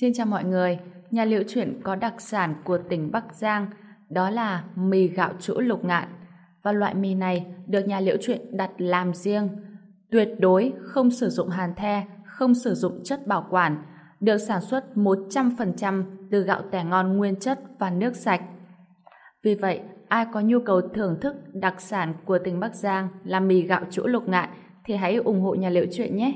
Xin chào mọi người, nhà liệu chuyện có đặc sản của tỉnh Bắc Giang, đó là mì gạo chỗ lục ngạn. Và loại mì này được nhà liệu chuyện đặt làm riêng, tuyệt đối không sử dụng hàn the, không sử dụng chất bảo quản, được sản xuất 100% từ gạo tẻ ngon nguyên chất và nước sạch. Vì vậy, ai có nhu cầu thưởng thức đặc sản của tỉnh Bắc Giang là mì gạo chỗ lục ngạn thì hãy ủng hộ nhà liệu chuyện nhé.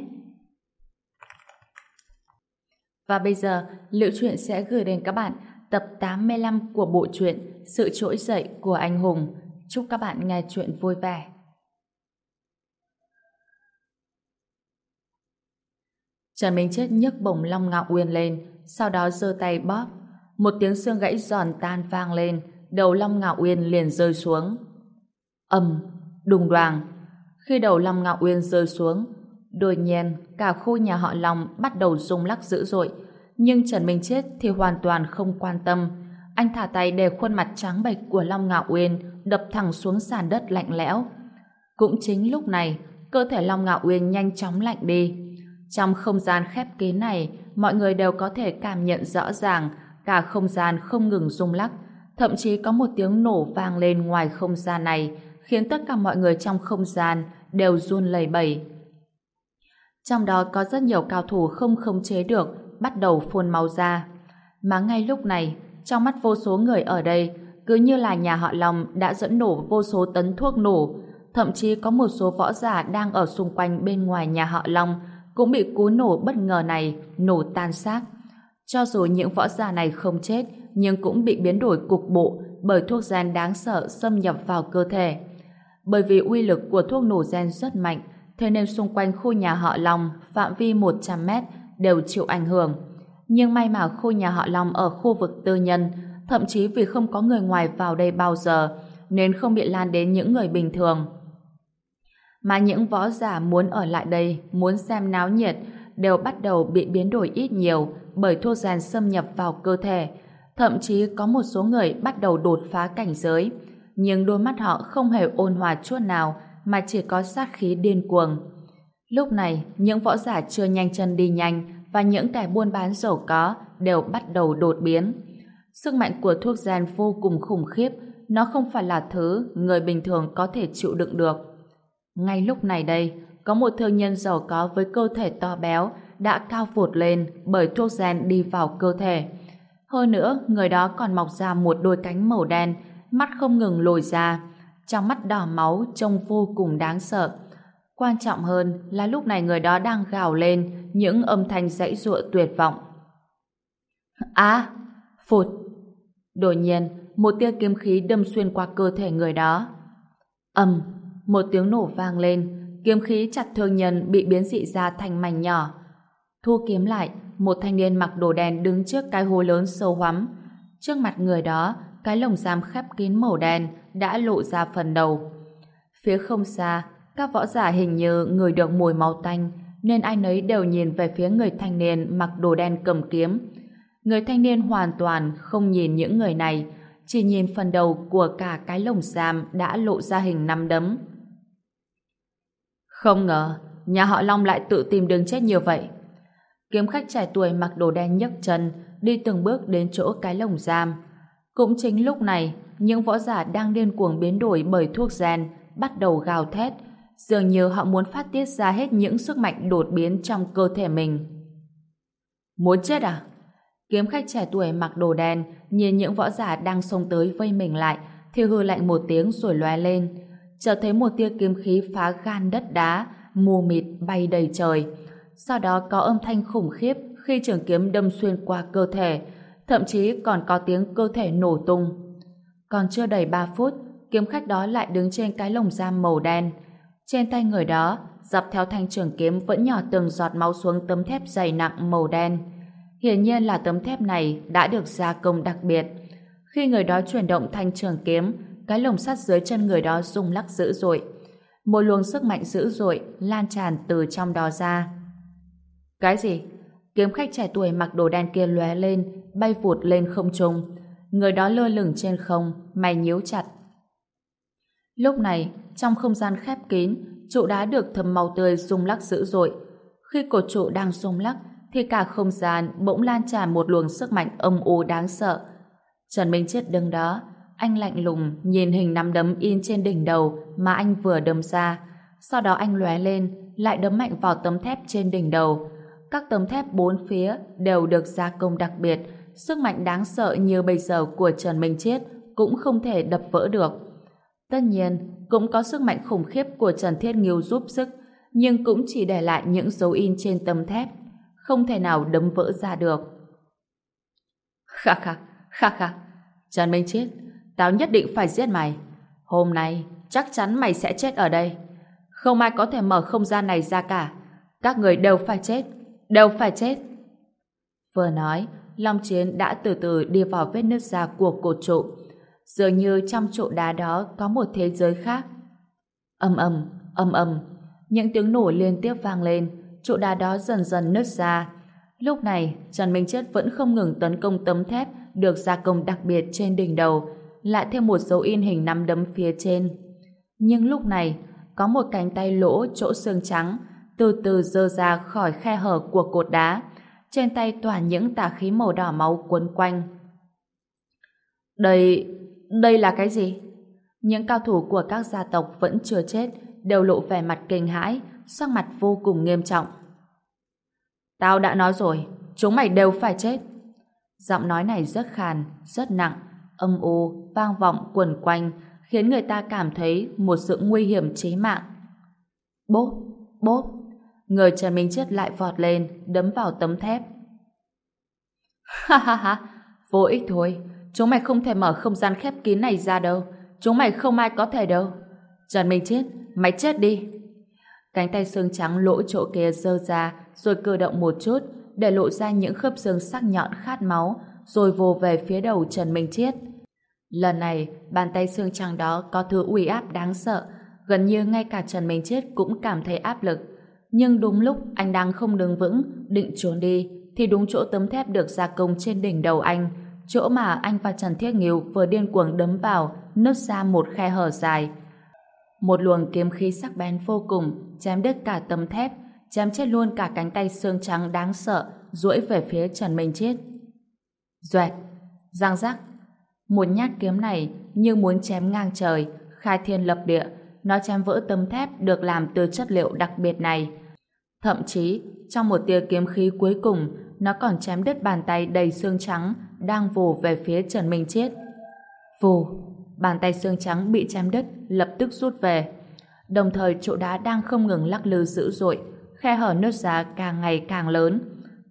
Và bây giờ, Liệu Chuyện sẽ gửi đến các bạn tập 85 của bộ truyện Sự trỗi dậy của anh hùng. Chúc các bạn nghe chuyện vui vẻ. Trần Minh Chết nhấc bổng Long Ngạo Uyên lên, sau đó giơ tay bóp. Một tiếng xương gãy giòn tan vang lên, đầu Long Ngạo Uyên liền rơi xuống. ầm, đùng đoàng. Khi đầu Long Ngạo Uyên rơi xuống, đột nhiên cả khu nhà họ Long bắt đầu rung lắc dữ dội. Nhưng Trần Minh Chết thì hoàn toàn không quan tâm. Anh thả tay để khuôn mặt trắng bệch của Long Ngạo Uyên đập thẳng xuống sàn đất lạnh lẽo. Cũng chính lúc này, cơ thể Long Ngạo Uyên nhanh chóng lạnh đi. Trong không gian khép kín này, mọi người đều có thể cảm nhận rõ ràng cả không gian không ngừng rung lắc, thậm chí có một tiếng nổ vang lên ngoài không gian này, khiến tất cả mọi người trong không gian đều run lẩy bẩy. Trong đó có rất nhiều cao thủ không khống chế được, bắt đầu phun máu ra. Mà ngay lúc này, trong mắt vô số người ở đây, cứ như là nhà họ Long đã dẫn nổ vô số tấn thuốc nổ, thậm chí có một số võ giả đang ở xung quanh bên ngoài nhà họ Long cũng bị cú nổ bất ngờ này nổ tan xác. Cho dù những võ giả này không chết, nhưng cũng bị biến đổi cục bộ bởi thuốc gen đáng sợ xâm nhập vào cơ thể. Bởi vì uy lực của thuốc nổ gen rất mạnh, thế nên xung quanh khu nhà họ Long phạm vi 100 mét đều chịu ảnh hưởng. Nhưng may mà khu nhà họ Long ở khu vực tư nhân, thậm chí vì không có người ngoài vào đây bao giờ, nên không bị lan đến những người bình thường. Mà những võ giả muốn ở lại đây, muốn xem náo nhiệt, đều bắt đầu bị biến đổi ít nhiều bởi thuốc giàn xâm nhập vào cơ thể. Thậm chí có một số người bắt đầu đột phá cảnh giới, nhưng đôi mắt họ không hề ôn hòa chút nào mà chỉ có sát khí điên cuồng. Lúc này, những võ giả chưa nhanh chân đi nhanh và những kẻ buôn bán giàu có đều bắt đầu đột biến. Sức mạnh của thuốc gian vô cùng khủng khiếp, nó không phải là thứ người bình thường có thể chịu đựng được. Ngay lúc này đây, có một thương nhân giàu có với cơ thể to béo đã cao vụt lên bởi thuốc gen đi vào cơ thể. Hơn nữa, người đó còn mọc ra một đôi cánh màu đen, mắt không ngừng lồi ra, trong mắt đỏ máu trông vô cùng đáng sợ. Quan trọng hơn là lúc này người đó đang gào lên những âm thanh dãy dụa tuyệt vọng. Á! phụt! Đột nhiên, một tia kiếm khí đâm xuyên qua cơ thể người đó. ầm, một tiếng nổ vang lên, kiếm khí chặt thương nhân bị biến dị ra thành mảnh nhỏ. Thu kiếm lại, một thanh niên mặc đồ đen đứng trước cái hố lớn sâu hoắm. Trước mặt người đó, cái lồng giam khép kín màu đen đã lộ ra phần đầu. Phía không xa, các võ giả hình như người được mùi máu tanh, nên ai nấy đều nhìn về phía người thanh niên mặc đồ đen cầm kiếm. Người thanh niên hoàn toàn không nhìn những người này, chỉ nhìn phần đầu của cả cái lồng giam đã lộ ra hình năm đấm. Không ngờ, nhà họ Long lại tự tìm đường chết như vậy. Kiếm khách trẻ tuổi mặc đồ đen nhấc chân, đi từng bước đến chỗ cái lồng giam. Cũng chính lúc này, những võ giả đang điên cuồng biến đổi bởi thuốc gen bắt đầu gào thét, dường như họ muốn phát tiết ra hết những sức mạnh đột biến trong cơ thể mình. Muốn chết à? Kiếm khách trẻ tuổi mặc đồ đen nhìn những võ giả đang xông tới vây mình lại thì hư lạnh một tiếng rồi lóe lên. Chợt thấy một tia kiếm khí phá gan đất đá mù mịt bay đầy trời. Sau đó có âm thanh khủng khiếp khi trường kiếm đâm xuyên qua cơ thể thậm chí còn có tiếng cơ thể nổ tung. Còn chưa đầy 3 phút kiếm khách đó lại đứng trên cái lồng giam màu đen trên tay người đó, dọc theo thanh trường kiếm vẫn nhỏ từng giọt máu xuống tấm thép dày nặng màu đen. Hiển nhiên là tấm thép này đã được gia công đặc biệt. Khi người đó chuyển động thanh trường kiếm, cái lồng sắt dưới chân người đó rung lắc dữ dội. Một luồng sức mạnh dữ dội lan tràn từ trong đó ra. Cái gì? Kiếm khách trẻ tuổi mặc đồ đen kia lóe lên, bay vụt lên không trung. Người đó lơ lửng trên không, mày nhíu chặt. Lúc này, trong không gian khép kín, trụ đá được thấm màu tươi rung lắc dữ dội. Khi cột trụ đang rung lắc, thì cả không gian bỗng lan tràn một luồng sức mạnh âm u đáng sợ. Trần Minh Chết đứng đó, anh lạnh lùng nhìn hình nắm đấm in trên đỉnh đầu mà anh vừa đâm ra. Sau đó anh lóe lên, lại đấm mạnh vào tấm thép trên đỉnh đầu. Các tấm thép bốn phía đều được gia công đặc biệt, sức mạnh đáng sợ như bây giờ của Trần Minh Chết cũng không thể đập vỡ được. Tất nhiên, cũng có sức mạnh khủng khiếp của Trần Thiết Nghiêu giúp sức, nhưng cũng chỉ để lại những dấu in trên tấm thép, không thể nào đấm vỡ ra được. Khắc khắc, khắc khắc, Trần Minh Chết, tao nhất định phải giết mày. Hôm nay, chắc chắn mày sẽ chết ở đây. Không ai có thể mở không gian này ra cả. Các người đều phải chết, đều phải chết. Vừa nói, Long Chiến đã từ từ đi vào vết nứt ra của cột trụ. Dường như trong trụ đá đó có một thế giới khác. Âm ầm, âm ầm, những tiếng nổ liên tiếp vang lên, trụ đá đó dần dần nứt ra. Lúc này, Trần Minh Chết vẫn không ngừng tấn công tấm thép được gia công đặc biệt trên đỉnh đầu, lại thêm một dấu in hình nắm đấm phía trên. Nhưng lúc này, có một cánh tay lỗ chỗ xương trắng từ từ dơ ra khỏi khe hở của cột đá. Trên tay tỏa những tà khí màu đỏ máu cuốn quanh. Đây... đây là cái gì? Những cao thủ của các gia tộc vẫn chưa chết, đều lộ vẻ mặt kinh hãi, sắc mặt vô cùng nghiêm trọng. Tao đã nói rồi, chúng mày đều phải chết. Giọng nói này rất khàn, rất nặng, âm u, vang vọng quần quanh, khiến người ta cảm thấy một sự nguy hiểm chí mạng. Bốp, bốp, người Trần Minh Chết lại vọt lên, đấm vào tấm thép. Ha ha ha, vô ích thôi, chúng mày không thể mở không gian khép kín này ra đâu, chúng mày không ai có thể đâu. Trần Minh Chết, mày chết đi. Cánh tay xương trắng lỗ chỗ kia dơ ra, rồi cử động một chút, để lộ ra những khớp xương sắc nhọn khát máu, rồi vồ về phía đầu Trần Minh Chiết. Lần này, bàn tay xương trắng đó có thứ uy áp đáng sợ, gần như ngay cả Trần Minh Chiết cũng cảm thấy áp lực. Nhưng đúng lúc anh đang không đứng vững, định trốn đi, thì đúng chỗ tấm thép được gia công trên đỉnh đầu anh, chỗ mà anh và Trần Thiết Nghiêu vừa điên cuồng đấm vào, nứt ra một khe hở dài. Một luồng kiếm khí sắc bén vô cùng, chém đứt cả tấm thép, chém chết luôn cả cánh tay xương trắng đáng sợ, duỗi về phía Trần Minh Chết. Duệt, giang giác, một nhát kiếm này như muốn chém ngang trời, khai thiên lập địa, nó chém vỡ tấm thép được làm từ chất liệu đặc biệt này. Thậm chí, trong một tia kiếm khí cuối cùng, nó còn chém đứt bàn tay đầy xương trắng đang vồ về phía Trần Minh Chết. Vù, bàn tay xương trắng bị chém đứt, lập tức rút về. Đồng thời chỗ đá đang không ngừng lắc lư dữ dội, khe hở nứt ra càng ngày càng lớn.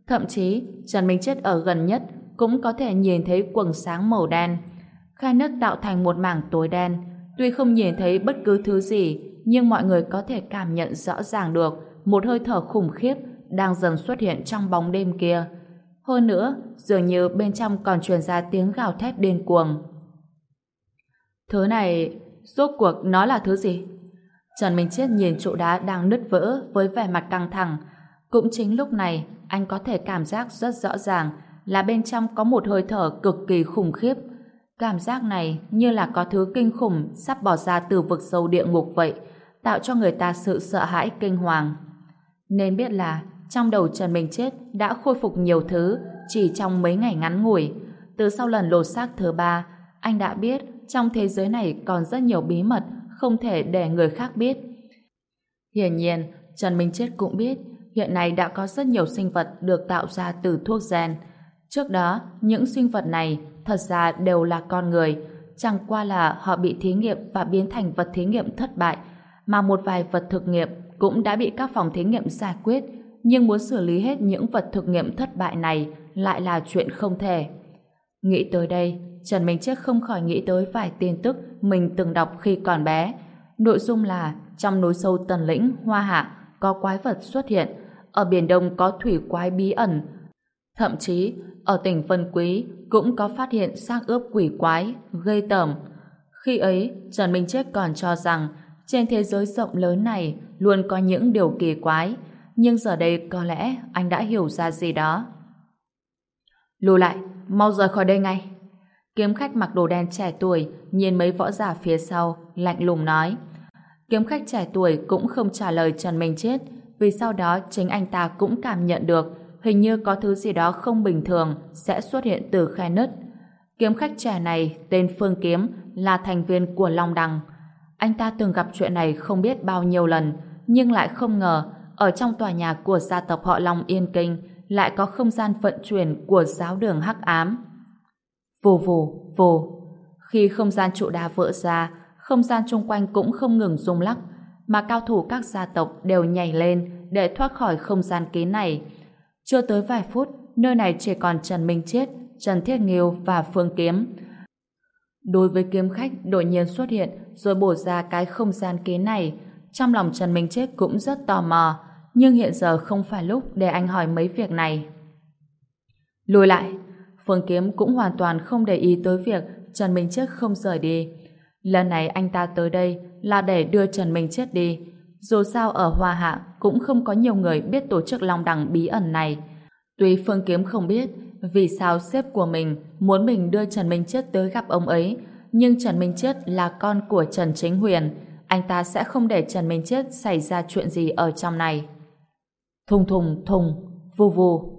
Thậm chí, Trần Minh Chết ở gần nhất cũng có thể nhìn thấy quầng sáng màu đen. Khe nứt tạo thành một mảng tối đen. Tuy không nhìn thấy bất cứ thứ gì, nhưng mọi người có thể cảm nhận rõ ràng được một hơi thở khủng khiếp đang dần xuất hiện trong bóng đêm kia. Hơn nữa, dường như bên trong còn truyền ra tiếng gào thét điên cuồng. Thứ này, rốt cuộc nó là thứ gì? Trần Minh Chết nhìn trụ đá đang nứt vỡ với vẻ mặt căng thẳng. Cũng chính lúc này, anh có thể cảm giác rất rõ ràng là bên trong có một hơi thở cực kỳ khủng khiếp. Cảm giác này như là có thứ kinh khủng sắp bỏ ra từ vực sâu địa ngục vậy, tạo cho người ta sự sợ hãi kinh hoàng. Nên biết là trong đầu Trần Minh Chết đã khôi phục nhiều thứ chỉ trong mấy ngày ngắn ngủi. Từ sau lần lột xác thứ ba, anh đã biết trong thế giới này còn rất nhiều bí mật không thể để người khác biết. Hiển nhiên, Trần Minh Chết cũng biết hiện nay đã có rất nhiều sinh vật được tạo ra từ thuốc gen. Trước đó, những sinh vật này thật ra đều là con người, chẳng qua là họ bị thí nghiệm và biến thành vật thí nghiệm thất bại, mà một vài vật thực nghiệm cũng đã bị các phòng thí nghiệm giải quyết, nhưng muốn xử lý hết những vật thực nghiệm thất bại này lại là chuyện không thể. Nghĩ tới đây, Trần Minh Chết không khỏi nghĩ tới vài tin tức mình từng đọc khi còn bé. Nội dung là trong núi sâu tần lĩnh, hoa hạ, có quái vật xuất hiện, ở Biển Đông có thủy quái bí ẩn. Thậm chí, ở tỉnh Vân Quý cũng có phát hiện xác ướp quỷ quái, gây tởm. Khi ấy, Trần Minh Chết còn cho rằng trên thế giới rộng lớn này luôn có những điều kỳ quái, nhưng giờ đây có lẽ anh đã hiểu ra gì đó. Lùi lại, mau rời khỏi đây ngay. Kiếm khách mặc đồ đen trẻ tuổi nhìn mấy võ giả phía sau, lạnh lùng nói. Kiếm khách trẻ tuổi cũng không trả lời Trần Minh Chết, vì sau đó chính anh ta cũng cảm nhận được hình như có thứ gì đó không bình thường sẽ xuất hiện từ khe nứt. Kiếm khách trẻ này, tên Phương Kiếm, là thành viên của Long Đằng. Anh ta từng gặp chuyện này không biết bao nhiêu lần, nhưng lại không ngờ ở trong tòa nhà của gia tộc họ Long Yên Kinh lại có không gian vận chuyển của giáo đường Hắc Ám. Vù vù, vù. Khi không gian trụ đá vỡ ra, không gian chung quanh cũng không ngừng rung lắc, mà cao thủ các gia tộc đều nhảy lên để thoát khỏi không gian kín này. Chưa tới vài phút, nơi này chỉ còn Trần Minh Chết, Trần Thiết Nghiêu và Phương Kiếm. Đối với kiếm khách đột nhiên xuất hiện rồi bổ ra cái không gian kế này, trong lòng Trần Minh Chết cũng rất tò mò, nhưng hiện giờ không phải lúc để anh hỏi mấy việc này. Lùi lại, Phương Kiếm cũng hoàn toàn không để ý tới việc Trần Minh Chết không rời đi. Lần này anh ta tới đây là để đưa Trần Minh Chết đi. Dù sao ở Hoa Hạ cũng không có nhiều người biết tổ chức Long Đằng bí ẩn này. Tuy Phương Kiếm không biết vì sao sếp của mình muốn mình đưa Trần Minh Chết tới gặp ông ấy, nhưng Trần Minh Chết là con của Trần Chính Huyền, anh ta sẽ không để Trần Minh Chết xảy ra chuyện gì ở trong này. Thùng thùng thùng, vù vù.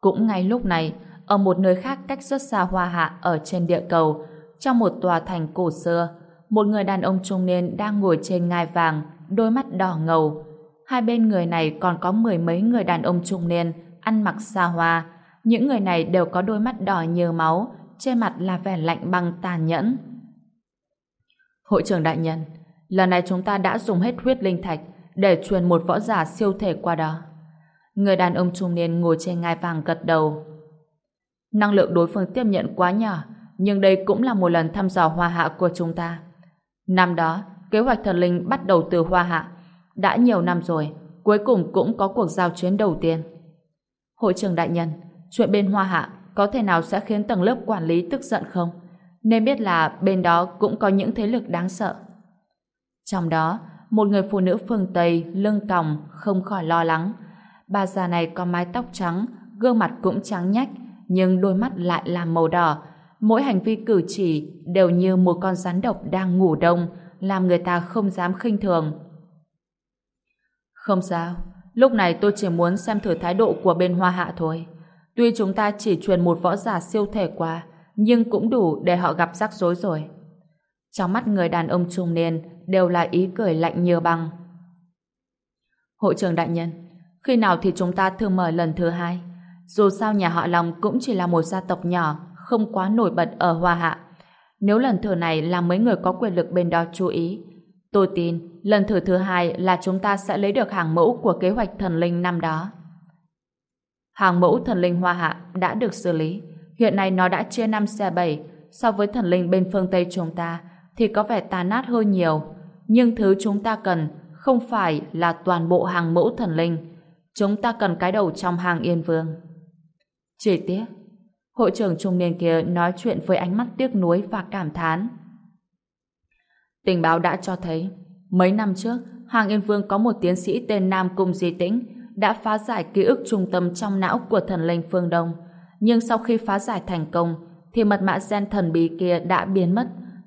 Cũng ngay lúc này, ở một nơi khác cách rất xa Hoa Hạ ở trên địa cầu, trong một tòa thành cổ xưa, một người đàn ông trung niên đang ngồi trên ngai vàng, đôi mắt đỏ ngầu. Hai bên người này còn có mười mấy người đàn ông trung niên, ăn mặc xa hoa. Những người này đều có đôi mắt đỏ như máu, trên mặt là vẻ lạnh băng tàn nhẫn. Hội trưởng đại nhân, lần này chúng ta đã dùng hết huyết linh thạch để truyền một võ giả siêu thể qua đó. Người đàn ông trung niên ngồi trên ngai vàng gật đầu. Năng lượng đối phương tiếp nhận quá nhỏ, nhưng đây cũng là một lần thăm dò hoa hạ của chúng ta. Năm đó, kế hoạch thần linh bắt đầu từ hoa hạ. Đã nhiều năm rồi, cuối cùng cũng có cuộc giao chuyến đầu tiên. Hội trưởng đại nhân, chuyện bên hoa hạ có thể nào sẽ khiến tầng lớp quản lý tức giận không? Nên biết là bên đó cũng có những thế lực đáng sợ. Trong đó, một người phụ nữ phương Tây lưng còng không khỏi lo lắng. Bà già này có mái tóc trắng, gương mặt cũng trắng nhách, nhưng đôi mắt lại là màu đỏ. Mỗi hành vi cử chỉ đều như một con rắn độc đang ngủ đông, làm người ta không dám khinh thường. Không sao, lúc này tôi chỉ muốn xem thử thái độ của bên Hoa Hạ thôi. Tuy chúng ta chỉ truyền một võ giả siêu thể qua, nhưng cũng đủ để họ gặp rắc rối rồi. Trong mắt người đàn ông trung niên đều là ý cười lạnh như băng. Hội trưởng đại nhân, khi nào thì chúng ta thường mở lần thứ hai? Dù sao nhà họ Long cũng chỉ là một gia tộc nhỏ, không quá nổi bật ở Hoa Hạ. Nếu lần thử này làm mấy người có quyền lực bên đó chú ý, tôi tin lần thử thứ hai là chúng ta sẽ lấy được hàng mẫu của kế hoạch thần linh năm đó. Hàng mẫu thần linh Hoa Hạ đã được xử lý. Hiện nay nó đã chia 5 xe 7 so với thần linh bên phương Tây chúng ta thì có vẻ tàn nát hơn nhiều. Nhưng thứ chúng ta cần không phải là toàn bộ hàng mẫu thần linh. Chúng ta cần cái đầu trong hàng yên vương. Chỉ tiếc, hội trưởng trung niên kia nói chuyện với ánh mắt tiếc nuối và cảm thán. Tình báo đã cho thấy, mấy năm trước, Hàng Yên Vương có một tiến sĩ tên Nam Cung Di Tĩnh đã phá giải ký ức trung tâm trong não của thần linh phương Đông. Nhưng sau khi phá giải thành công, thì mật mã gen thần bí kia đã biến mất.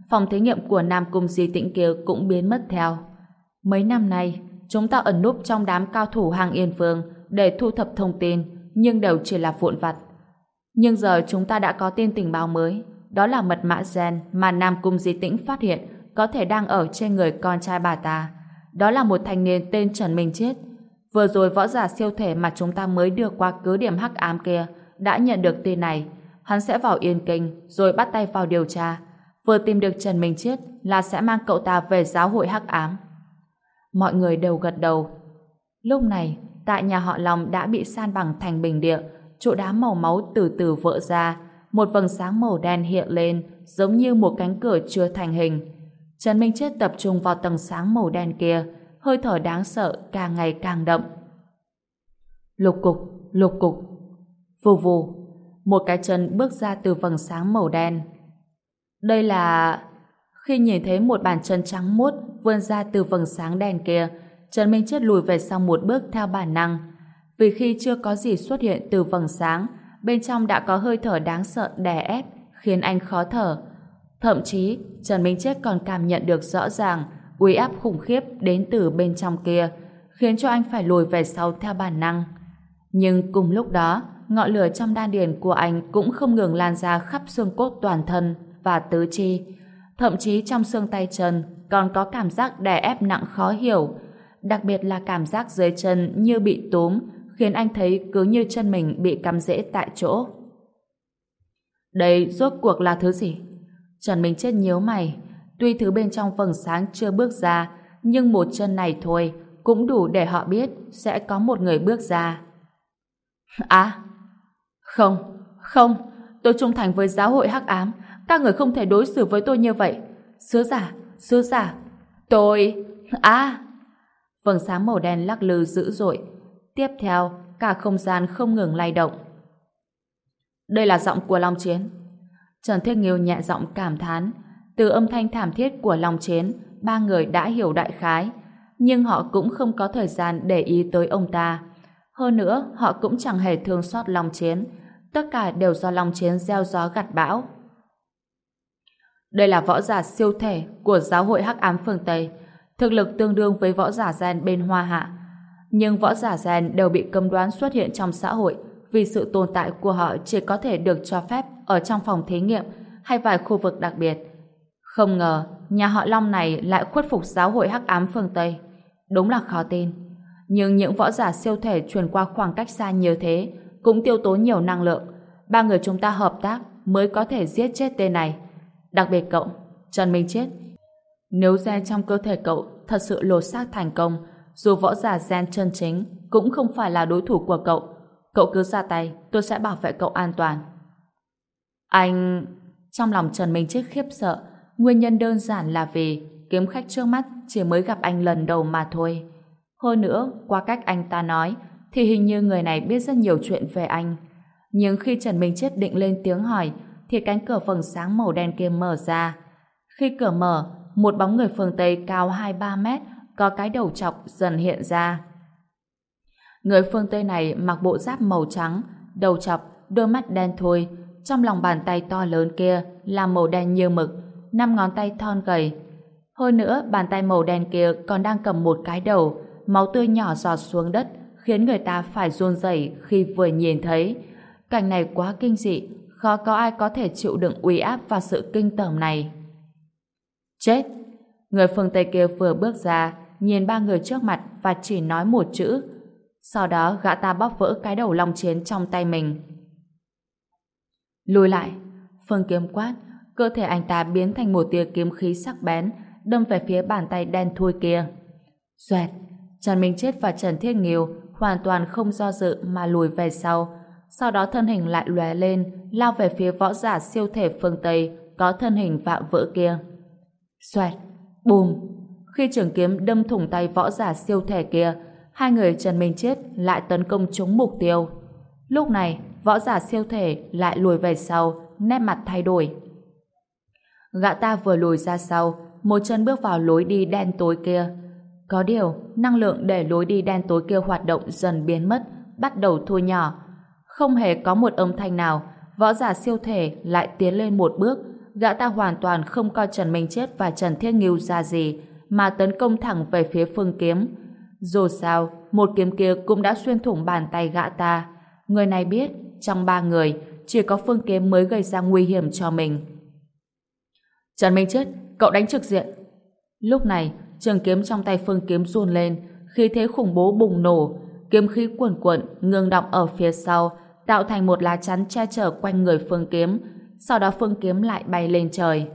Phòng thí nghiệm của Nam Cung Di Tĩnh kia cũng biến mất theo. Mấy năm nay, chúng ta ẩn núp trong đám cao thủ Hàng Yên phương để thu thập thông tin, nhưng đều chỉ là vụn vặt. Nhưng giờ chúng ta đã có tin tình báo mới, đó là mật mã gen mà Nam Cung Di Tĩnh phát hiện có thể đang ở trên người con trai bà ta. Đó là một thanh niên tên Trần Minh Chết. Vừa rồi võ giả siêu thể mà chúng ta mới đưa qua cứ điểm hắc ám kia đã nhận được tin này. Hắn sẽ vào Yên Kinh rồi bắt tay vào điều tra. Vừa tìm được Trần Minh Chết là sẽ mang cậu ta về giáo hội hắc ám. Mọi người đều gật đầu. Lúc này, tại nhà họ Long đã bị san bằng thành bình địa, chỗ đá màu máu từ từ vỡ ra, một vầng sáng màu đen hiện lên, giống như một cánh cửa chưa thành hình. Trần Minh Chết tập trung vào tầng sáng màu đen kia, hơi thở đáng sợ càng ngày càng đậm. Lục cục, lục cục, vù vù, một cái chân bước ra từ vầng sáng màu đen. Đây là... Khi nhìn thấy một bàn chân trắng muốt vươn ra từ vầng sáng đen kia, Trần Minh Chết lùi về sau một bước theo bản năng. Vì khi chưa có gì xuất hiện từ vầng sáng, bên trong đã có hơi thở đáng sợ đè ép, khiến anh khó thở. Thậm chí, Trần Minh Chết còn cảm nhận được rõ ràng uy áp khủng khiếp đến từ bên trong kia, khiến cho anh phải lùi về sau theo bản năng. Nhưng cùng lúc đó, ngọn lửa trong đan điền của anh cũng không ngừng lan ra khắp xương cốt toàn thân và tứ chi. Thậm chí trong xương tay chân còn có cảm giác đè ép nặng khó hiểu, đặc biệt là cảm giác dưới chân như bị túm, khiến anh thấy cứ như chân mình bị cắm rễ tại chỗ. Đây rốt cuộc là thứ gì? Trần Minh Chết nhíu mày, tuy thứ bên trong vầng sáng chưa bước ra, nhưng một chân này thôi cũng đủ để họ biết sẽ có một người bước ra. À, không, không, tôi trung thành với giáo hội hắc ám, các người không thể đối xử với tôi như vậy. Sứ giả, sứ giả, tôi... À! Vầng sáng màu đen lắc lư dữ dội. Tiếp theo, cả không gian không ngừng lay động. Đây là giọng của Long Chiến. Trần Thiết Nghiêu nhẹ giọng cảm thán. Từ âm thanh thảm thiết của lòng Chiến, ba người đã hiểu đại khái. Nhưng họ cũng không có thời gian để ý tới ông ta. Hơn nữa, họ cũng chẳng hề thương xót lòng Chiến. Tất cả đều do lòng Chiến gieo gió gặt bão. Đây là võ giả siêu thể của giáo hội Hắc Ám phương Tây, thực lực tương đương với võ giả gen bên Hoa Hạ. Nhưng võ giả gen đều bị cấm đoán xuất hiện trong xã hội vì sự tồn tại của họ chỉ có thể được cho phép ở trong phòng thí nghiệm hay vài khu vực đặc biệt. Không ngờ, nhà họ Long này lại khuất phục giáo hội Hắc Ám phương Tây. Đúng là khó tin. Nhưng những võ giả siêu thể truyền qua khoảng cách xa như thế cũng tiêu tốn nhiều năng lượng. Ba người chúng ta hợp tác mới có thể giết chết tên này. Đặc biệt cậu, Trần Minh Chết. Nếu gen trong cơ thể cậu thật sự lột xác thành công, dù võ giả gen chân chính cũng không phải là đối thủ của cậu. Cậu cứ ra tay, tôi sẽ bảo vệ cậu an toàn. Anh... Trong lòng Trần Minh Chết khiếp sợ, nguyên nhân đơn giản là vì kiếm khách trước mắt chỉ mới gặp anh lần đầu mà thôi. Hơn nữa, qua cách anh ta nói, thì hình như người này biết rất nhiều chuyện về anh. Nhưng khi Trần Minh Chết định lên tiếng hỏi, thì cánh cửa phần sáng màu đen kia mở ra. Khi cửa mở, một bóng người phương Tây cao 2-3 mét, có cái đầu chọc dần hiện ra. Người phương Tây này mặc bộ giáp màu trắng, đầu chọc, đôi mắt đen thui, trong lòng bàn tay to lớn kia là màu đen như mực, năm ngón tay thon gầy. Hơn nữa, bàn tay màu đen kia còn đang cầm một cái đầu, máu tươi nhỏ giọt xuống đất, khiến người ta phải run rẩy khi vừa nhìn thấy. Cảnh này quá kinh dị, khó có ai có thể chịu đựng uy áp và sự kinh tởm này. Chết! Người phương Tây kia vừa bước ra, nhìn ba người trước mặt và chỉ nói một chữ. Sau đó gã ta bóp vỡ cái đầu long chiến trong tay mình. Lùi lại! Phương kiếm quát, cơ thể anh ta biến thành một tia kiếm khí sắc bén, đâm về phía bàn tay đen thui kia. Xoẹt! Trần Minh Chết và Trần Thiết Nghiêu hoàn toàn không do dự mà lùi về sau, sau đó thân hình lại lóe lên, lao về phía võ giả siêu thể phương Tây có thân hình vạm vỡ kia. Xoẹt, bùm, khi trường kiếm đâm thủng tay võ giả siêu thể kia, hai người Trần Minh Chết lại tấn công trúng mục tiêu. Lúc này, võ giả siêu thể lại lùi về sau, nét mặt thay đổi. Gã ta vừa lùi ra sau, một chân bước vào lối đi đen tối kia. Có điều, năng lượng để lối đi đen tối kia hoạt động dần biến mất, bắt đầu thu nhỏ, không hề có một âm thanh nào, võ giả siêu thể lại tiến lên một bước, gã ta hoàn toàn không coi Trần Minh Chết và Trần Thiết Nghiêu ra gì, mà tấn công thẳng về phía phương kiếm. Dù sao, một kiếm kia cũng đã xuyên thủng bàn tay gã ta. Người này biết, trong ba người, chỉ có phương kiếm mới gây ra nguy hiểm cho mình. Trần Minh Chết, cậu đánh trực diện. Lúc này, trường kiếm trong tay phương kiếm run lên, khí thế khủng bố bùng nổ, kiếm khí cuồn cuộn ngưng động ở phía sau, tạo thành một lá chắn che chở quanh người phương kiếm, sau đó phương kiếm lại bay lên trời.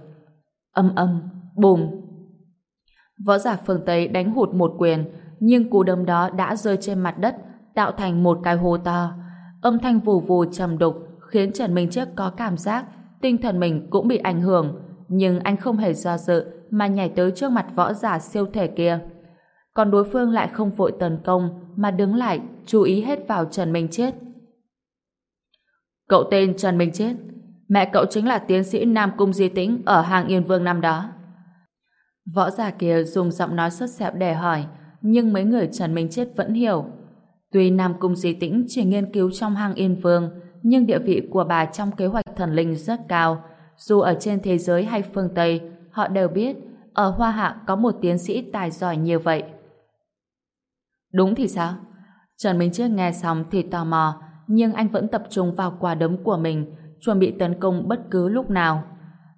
Âm âm, bùm. Võ giả phương Tây đánh hụt một quyền, nhưng cú đấm đó đã rơi trên mặt đất, tạo thành một cái hố to. Âm thanh vù vù trầm đục, khiến Trần Minh Chiếc có cảm giác tinh thần mình cũng bị ảnh hưởng, nhưng anh không hề do dự mà nhảy tới trước mặt võ giả siêu thể kia. Còn đối phương lại không vội tấn công mà đứng lại, chú ý hết vào Trần Minh chết. Cậu tên Trần Minh Chết. Mẹ cậu chính là tiến sĩ Nam Cung Di Tĩnh ở hàng Yên Vương năm đó. Võ giả kia dùng giọng nói sốt sẹo để hỏi, nhưng mấy người Trần Minh Chết vẫn hiểu. Tuy Nam Cung Di Tĩnh chỉ nghiên cứu trong hàng Yên Vương, nhưng địa vị của bà trong kế hoạch thần linh rất cao. Dù ở trên thế giới hay phương Tây, họ đều biết ở Hoa Hạ có một tiến sĩ tài giỏi như vậy. Đúng thì sao? Trần Minh Chiết nghe xong thì tò mò, nhưng anh vẫn tập trung vào quả đấm của mình, chuẩn bị tấn công bất cứ lúc nào.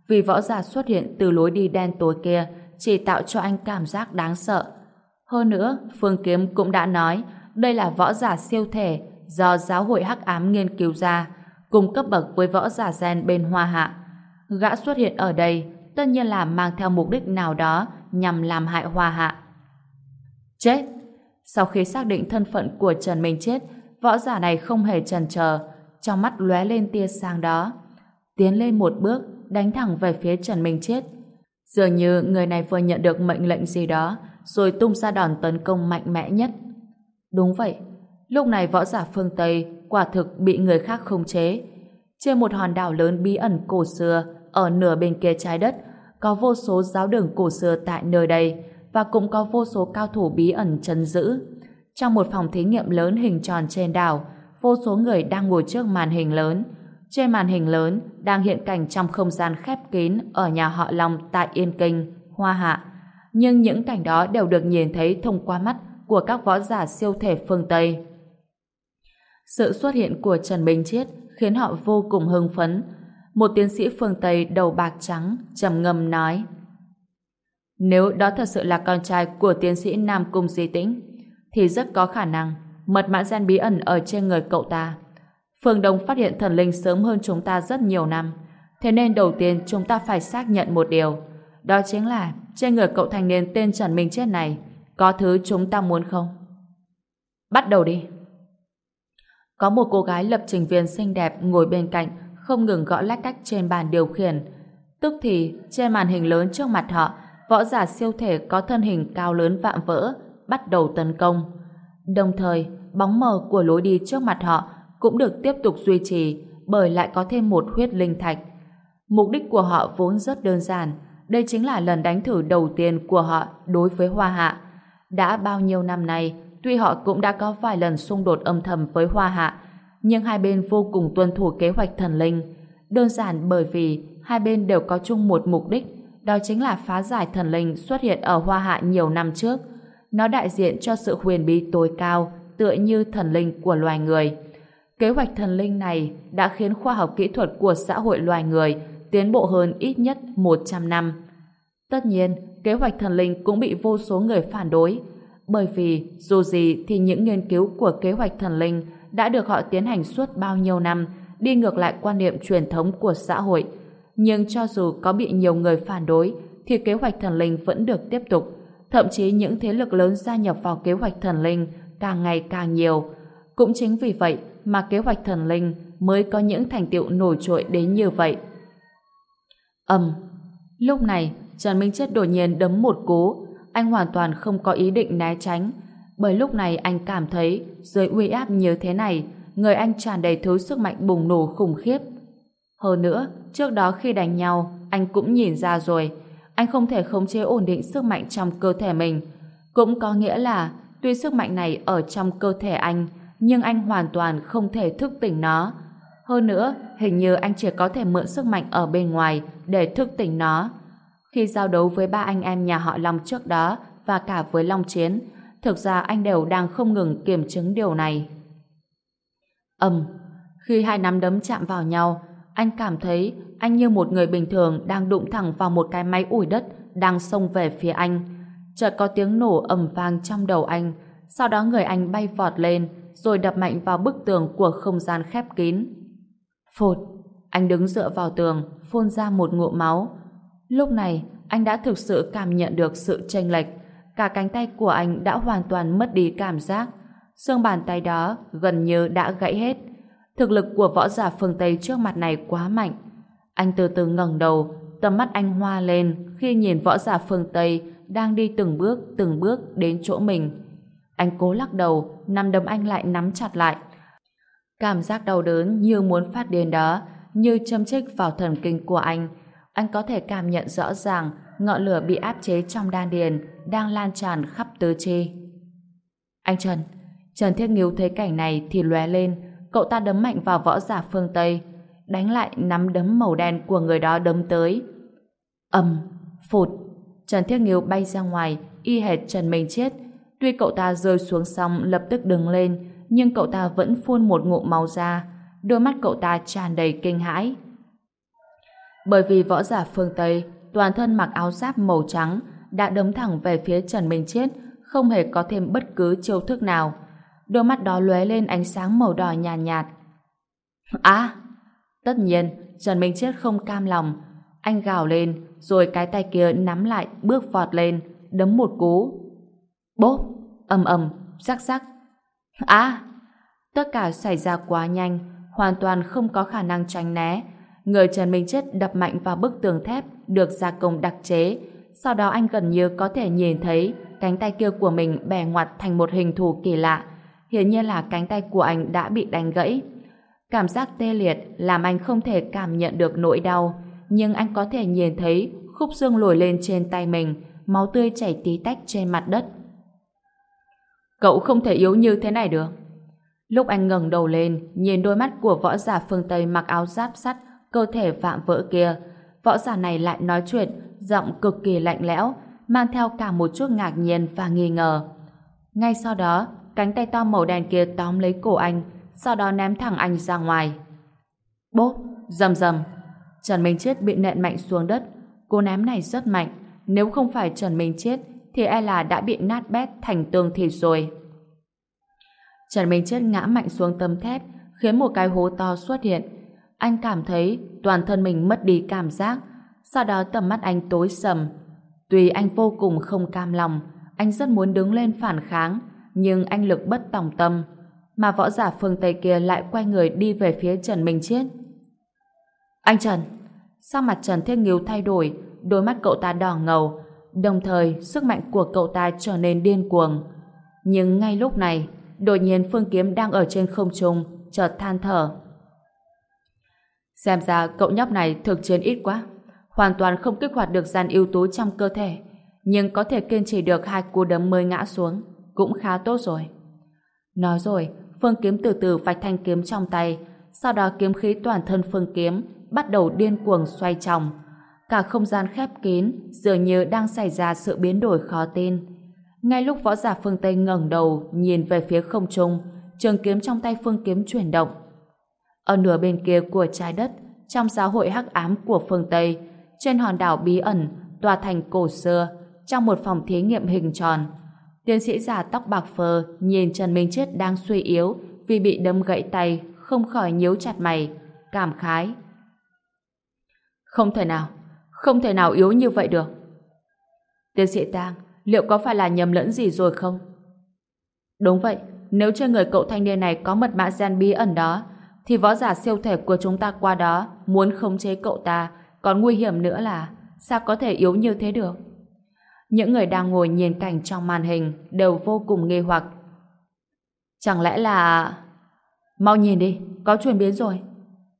Vì võ giả xuất hiện từ lối đi đen tối kia chỉ tạo cho anh cảm giác đáng sợ. Hơn nữa, Phương Kiếm cũng đã nói đây là võ giả siêu thể do giáo hội Hắc Ám nghiên cứu ra, cùng cấp bậc với võ giả gen bên Hoa Hạ. Gã xuất hiện ở đây tất nhiên là mang theo mục đích nào đó nhằm làm hại Hoa Hạ. Chết! Sau khi xác định thân phận của Trần Minh Chết, võ giả này không hề chần chờ, trong mắt lóe lên tia sáng đó. Tiến lên một bước, đánh thẳng về phía Trần Minh Chết. Dường như người này vừa nhận được mệnh lệnh gì đó, rồi tung ra đòn tấn công mạnh mẽ nhất. Đúng vậy, lúc này võ giả phương Tây quả thực bị người khác khống chế. Trên một hòn đảo lớn bí ẩn cổ xưa, ở nửa bên kia trái đất, có vô số giáo đường cổ xưa tại nơi đây, và cũng có vô số cao thủ bí ẩn chấn giữ. Trong một phòng thí nghiệm lớn hình tròn trên đảo, vô số người đang ngồi trước màn hình lớn. Trên màn hình lớn đang hiện cảnh trong không gian khép kín ở nhà họ Long tại Yên Kinh, Hoa Hạ. Nhưng những cảnh đó đều được nhìn thấy thông qua mắt của các võ giả siêu thể phương Tây. Sự xuất hiện của Trần Minh Chiết khiến họ vô cùng hưng phấn. Một tiến sĩ phương Tây đầu bạc trắng trầm ngâm nói nếu đó thật sự là con trai của tiến sĩ Nam Cung Di Tĩnh, thì rất có khả năng mật mã gen bí ẩn ở trên người cậu ta. Phương Đông phát hiện thần linh sớm hơn chúng ta rất nhiều năm. Thế nên đầu tiên chúng ta phải xác nhận một điều. Đó chính là trên người cậu thanh niên tên Trần Minh Chết này có thứ chúng ta muốn không? Bắt đầu đi. Có một cô gái lập trình viên xinh đẹp ngồi bên cạnh không ngừng gõ lách cách trên bàn điều khiển. Tức thì trên màn hình lớn trước mặt họ võ giả siêu thể có thân hình cao lớn vạm vỡ bắt đầu tấn công. Đồng thời, bóng mờ của lối đi trước mặt họ cũng được tiếp tục duy trì bởi lại có thêm một huyết linh thạch. Mục đích của họ vốn rất đơn giản, đây chính là lần đánh thử đầu tiên của họ đối với Hoa Hạ. Đã bao nhiêu năm nay, tuy họ cũng đã có vài lần xung đột âm thầm với Hoa Hạ, nhưng hai bên vô cùng tuân thủ kế hoạch thần linh. Đơn giản bởi vì hai bên đều có chung một mục đích đó chính là phá giải thần linh xuất hiện ở Hoa Hạ nhiều năm trước. Nó đại diện cho sự huyền bí tối cao, tựa như thần linh của loài người. Kế hoạch thần linh này đã khiến khoa học kỹ thuật của xã hội loài người tiến bộ hơn ít nhất 100 năm. Tất nhiên, kế hoạch thần linh cũng bị vô số người phản đối, bởi vì dù gì thì những nghiên cứu của kế hoạch thần linh đã được họ tiến hành suốt bao nhiêu năm, đi ngược lại quan niệm truyền thống của xã hội, nhưng cho dù có bị nhiều người phản đối, thì kế hoạch thần linh vẫn được tiếp tục. Thậm chí những thế lực lớn gia nhập vào kế hoạch thần linh càng ngày càng nhiều. Cũng chính vì vậy mà kế hoạch thần linh mới có những thành tựu nổi trội đến như vậy. Ầm. Lúc này, Trần Minh Chết đột nhiên đấm một cú. Anh hoàn toàn không có ý định né tránh. Bởi lúc này anh cảm thấy dưới uy áp như thế này, người anh tràn đầy thứ sức mạnh bùng nổ khủng khiếp. Hơn nữa, trước đó khi đánh nhau, anh cũng nhìn ra rồi, anh không thể khống chế ổn định sức mạnh trong cơ thể mình. Cũng có nghĩa là, tuy sức mạnh này ở trong cơ thể anh, nhưng anh hoàn toàn không thể thức tỉnh nó. Hơn nữa, hình như anh chỉ có thể mượn sức mạnh ở bên ngoài để thức tỉnh nó. Khi giao đấu với ba anh em nhà họ Long trước đó và cả với Long Chiến, thực ra anh đều đang không ngừng kiểm chứng điều này. Ầm, khi hai nắm đấm chạm vào nhau, anh cảm thấy anh như một người bình thường đang đụng thẳng vào một cái máy ủi đất đang xông về phía anh. Chợt có tiếng nổ ầm vang trong đầu anh, sau đó người anh bay vọt lên, rồi đập mạnh vào bức tường của không gian khép kín. phột, Anh đứng dựa vào tường, phun ra một ngụm máu. Lúc này, anh đã thực sự cảm nhận được sự chênh lệch. Cả cánh tay của anh đã hoàn toàn mất đi cảm giác. Xương bàn tay đó gần như đã gãy hết. Thực lực của võ giả phương Tây trước mặt này quá mạnh. Anh từ từ ngẩng đầu, tầm mắt anh hoa lên khi nhìn võ giả phương Tây đang đi từng bước, từng bước đến chỗ mình. Anh cố lắc đầu, nắm đấm anh lại nắm chặt lại. Cảm giác đau đớn như muốn phát điên đó, như châm chích vào thần kinh của anh. Anh có thể cảm nhận rõ ràng ngọn lửa bị áp chế trong đan điền đang lan tràn khắp tứ chi. Anh Trần, Trần Thiết Nghiêu thấy cảnh này thì lóe lên, cậu ta đấm mạnh vào võ giả phương Tây, đánh lại nắm đấm màu đen của người đó đấm tới. ầm, phụt, Trần Thiết Nghiêu bay ra ngoài, y hệt Trần Minh Chết. Tuy cậu ta rơi xuống xong lập tức đứng lên, nhưng cậu ta vẫn phun một ngụm máu ra. Đôi mắt cậu ta tràn đầy kinh hãi. Bởi vì võ giả phương Tây toàn thân mặc áo giáp màu trắng đã đấm thẳng về phía Trần Minh Chết không hề có thêm bất cứ chiêu thức nào. Đôi mắt đó lóe lên ánh sáng màu đỏ nhàn nhạt, nhạt. À! Tất nhiên, Trần Minh Chết không cam lòng. Anh gào lên, rồi cái tay kia nắm lại, bước vọt lên, đấm một cú. Bốp! ầm ầm, rắc rắc. À! Tất cả xảy ra quá nhanh, hoàn toàn không có khả năng tránh né. Người Trần Minh Chết đập mạnh vào bức tường thép được gia công đặc chế. Sau đó anh gần như có thể nhìn thấy cánh tay kia của mình bè ngoặt thành một hình thù kỳ lạ. Hiển nhiên là cánh tay của anh đã bị đánh gãy. Cảm giác tê liệt làm anh không thể cảm nhận được nỗi đau, nhưng anh có thể nhìn thấy khúc xương lồi lên trên tay mình, máu tươi chảy tí tách trên mặt đất. Cậu không thể yếu như thế này được. Lúc anh ngẩng đầu lên, nhìn đôi mắt của võ giả phương Tây mặc áo giáp sắt, cơ thể vạm vỡ kia, võ giả này lại nói chuyện, giọng cực kỳ lạnh lẽo, mang theo cả một chút ngạc nhiên và nghi ngờ. Ngay sau đó, cánh tay to màu đen kia tóm lấy cổ anh, sau đó ném thẳng anh ra ngoài. Bốp, rầm rầm. Trần Minh Chết bị nện mạnh xuống đất. Cú ném này rất mạnh. Nếu không phải Trần Minh Chết, thì e là đã bị nát bét thành tương thịt rồi. Trần Minh Chết ngã mạnh xuống tấm thép, khiến một cái hố to xuất hiện. Anh cảm thấy toàn thân mình mất đi cảm giác, sau đó tầm mắt anh tối sầm. Tuy anh vô cùng không cam lòng, anh rất muốn đứng lên phản kháng, nhưng anh lực bất tòng tâm, mà võ giả phương Tây kia lại quay người đi về phía Trần Minh Chết. Anh Trần! Sao mặt Trần Thiết Nghiếu thay đổi, đôi mắt cậu ta đỏ ngầu, đồng thời sức mạnh của cậu ta trở nên điên cuồng. Nhưng ngay lúc này, đột nhiên Phương Kiếm đang ở trên không trung, chợt than thở. Xem ra cậu nhóc này thực chiến ít quá, hoàn toàn không kích hoạt được gian yếu tố trong cơ thể, nhưng có thể kiên trì được hai cú đấm mới ngã xuống, cũng khá tốt rồi. Nói rồi, Phương Kiếm từ từ vạch thanh kiếm trong tay, sau đó kiếm khí toàn thân Phương Kiếm bắt đầu điên cuồng xoay tròng. Cả không gian khép kín dường như đang xảy ra sự biến đổi khó tin. Ngay lúc võ giả phương Tây ngẩng đầu nhìn về phía không trung, trường kiếm trong tay Phương Kiếm chuyển động. Ở nửa bên kia của trái đất, trong giáo hội hắc ám của phương Tây, trên hòn đảo bí ẩn, tòa thành cổ xưa, trong một phòng thí nghiệm hình tròn, Tiến sĩ già tóc bạc phơ nhìn Trần Minh Chết đang suy yếu vì bị đâm gãy tay, không khỏi nhíu chặt mày, cảm khái. Không thể nào, không thể nào yếu như vậy được. Tiến sĩ Tang, liệu có phải là nhầm lẫn gì rồi không? Đúng vậy, nếu trên người cậu thanh niên này có mật mã gen bí ẩn đó, thì võ giả siêu thể của chúng ta qua đó muốn khống chế cậu ta, còn nguy hiểm nữa là sao có thể yếu như thế được? Những người đang ngồi nhìn cảnh trong màn hình đều vô cùng nghi hoặc. Chẳng lẽ là... Mau nhìn đi, có chuyển biến rồi.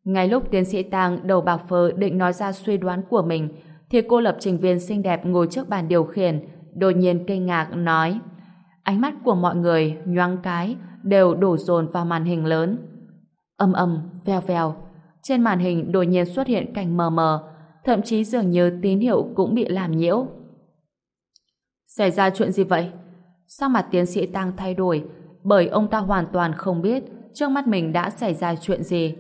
Ngay lúc tiến sĩ Tang đầu bạc phơ định nói ra suy đoán của mình, thì cô lập trình viên xinh đẹp ngồi trước bàn điều khiển, đột nhiên kinh ngạc nói. Ánh mắt của mọi người nhoáng cái đều đổ dồn vào màn hình lớn. Âm âm, veo veo. Trên màn hình đột nhiên xuất hiện cảnh mờ mờ, thậm chí dường như tín hiệu cũng bị làm nhiễu. Xảy ra chuyện gì vậy? Sao mặt tiến sĩ Tăng thay đổi? Bởi ông ta hoàn toàn không biết trước mắt mình đã xảy ra chuyện gì.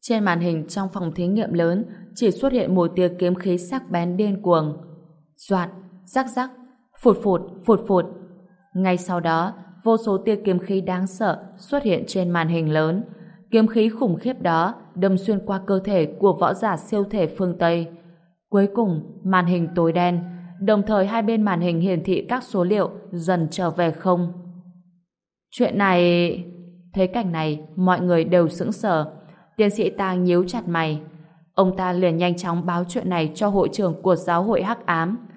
Trên màn hình trong phòng thí nghiệm lớn chỉ xuất hiện một tia kiếm khí sắc bén điên cuồng. Doạt, rắc rắc, phụt phụt, phụt phụt. Ngay sau đó, vô số tia kiếm khí đáng sợ xuất hiện trên màn hình lớn. Kiếm khí khủng khiếp đó đâm xuyên qua cơ thể của võ giả siêu thể phương Tây. Cuối cùng, màn hình tối đen, đồng thời hai bên màn hình hiển thị các số liệu dần trở về không. Chuyện này... Thấy cảnh này, mọi người đều sững sờ. Tiến sĩ Tang nhíu chặt mày. Ông ta liền nhanh chóng báo chuyện này cho hội trưởng của giáo hội Hắc Ám.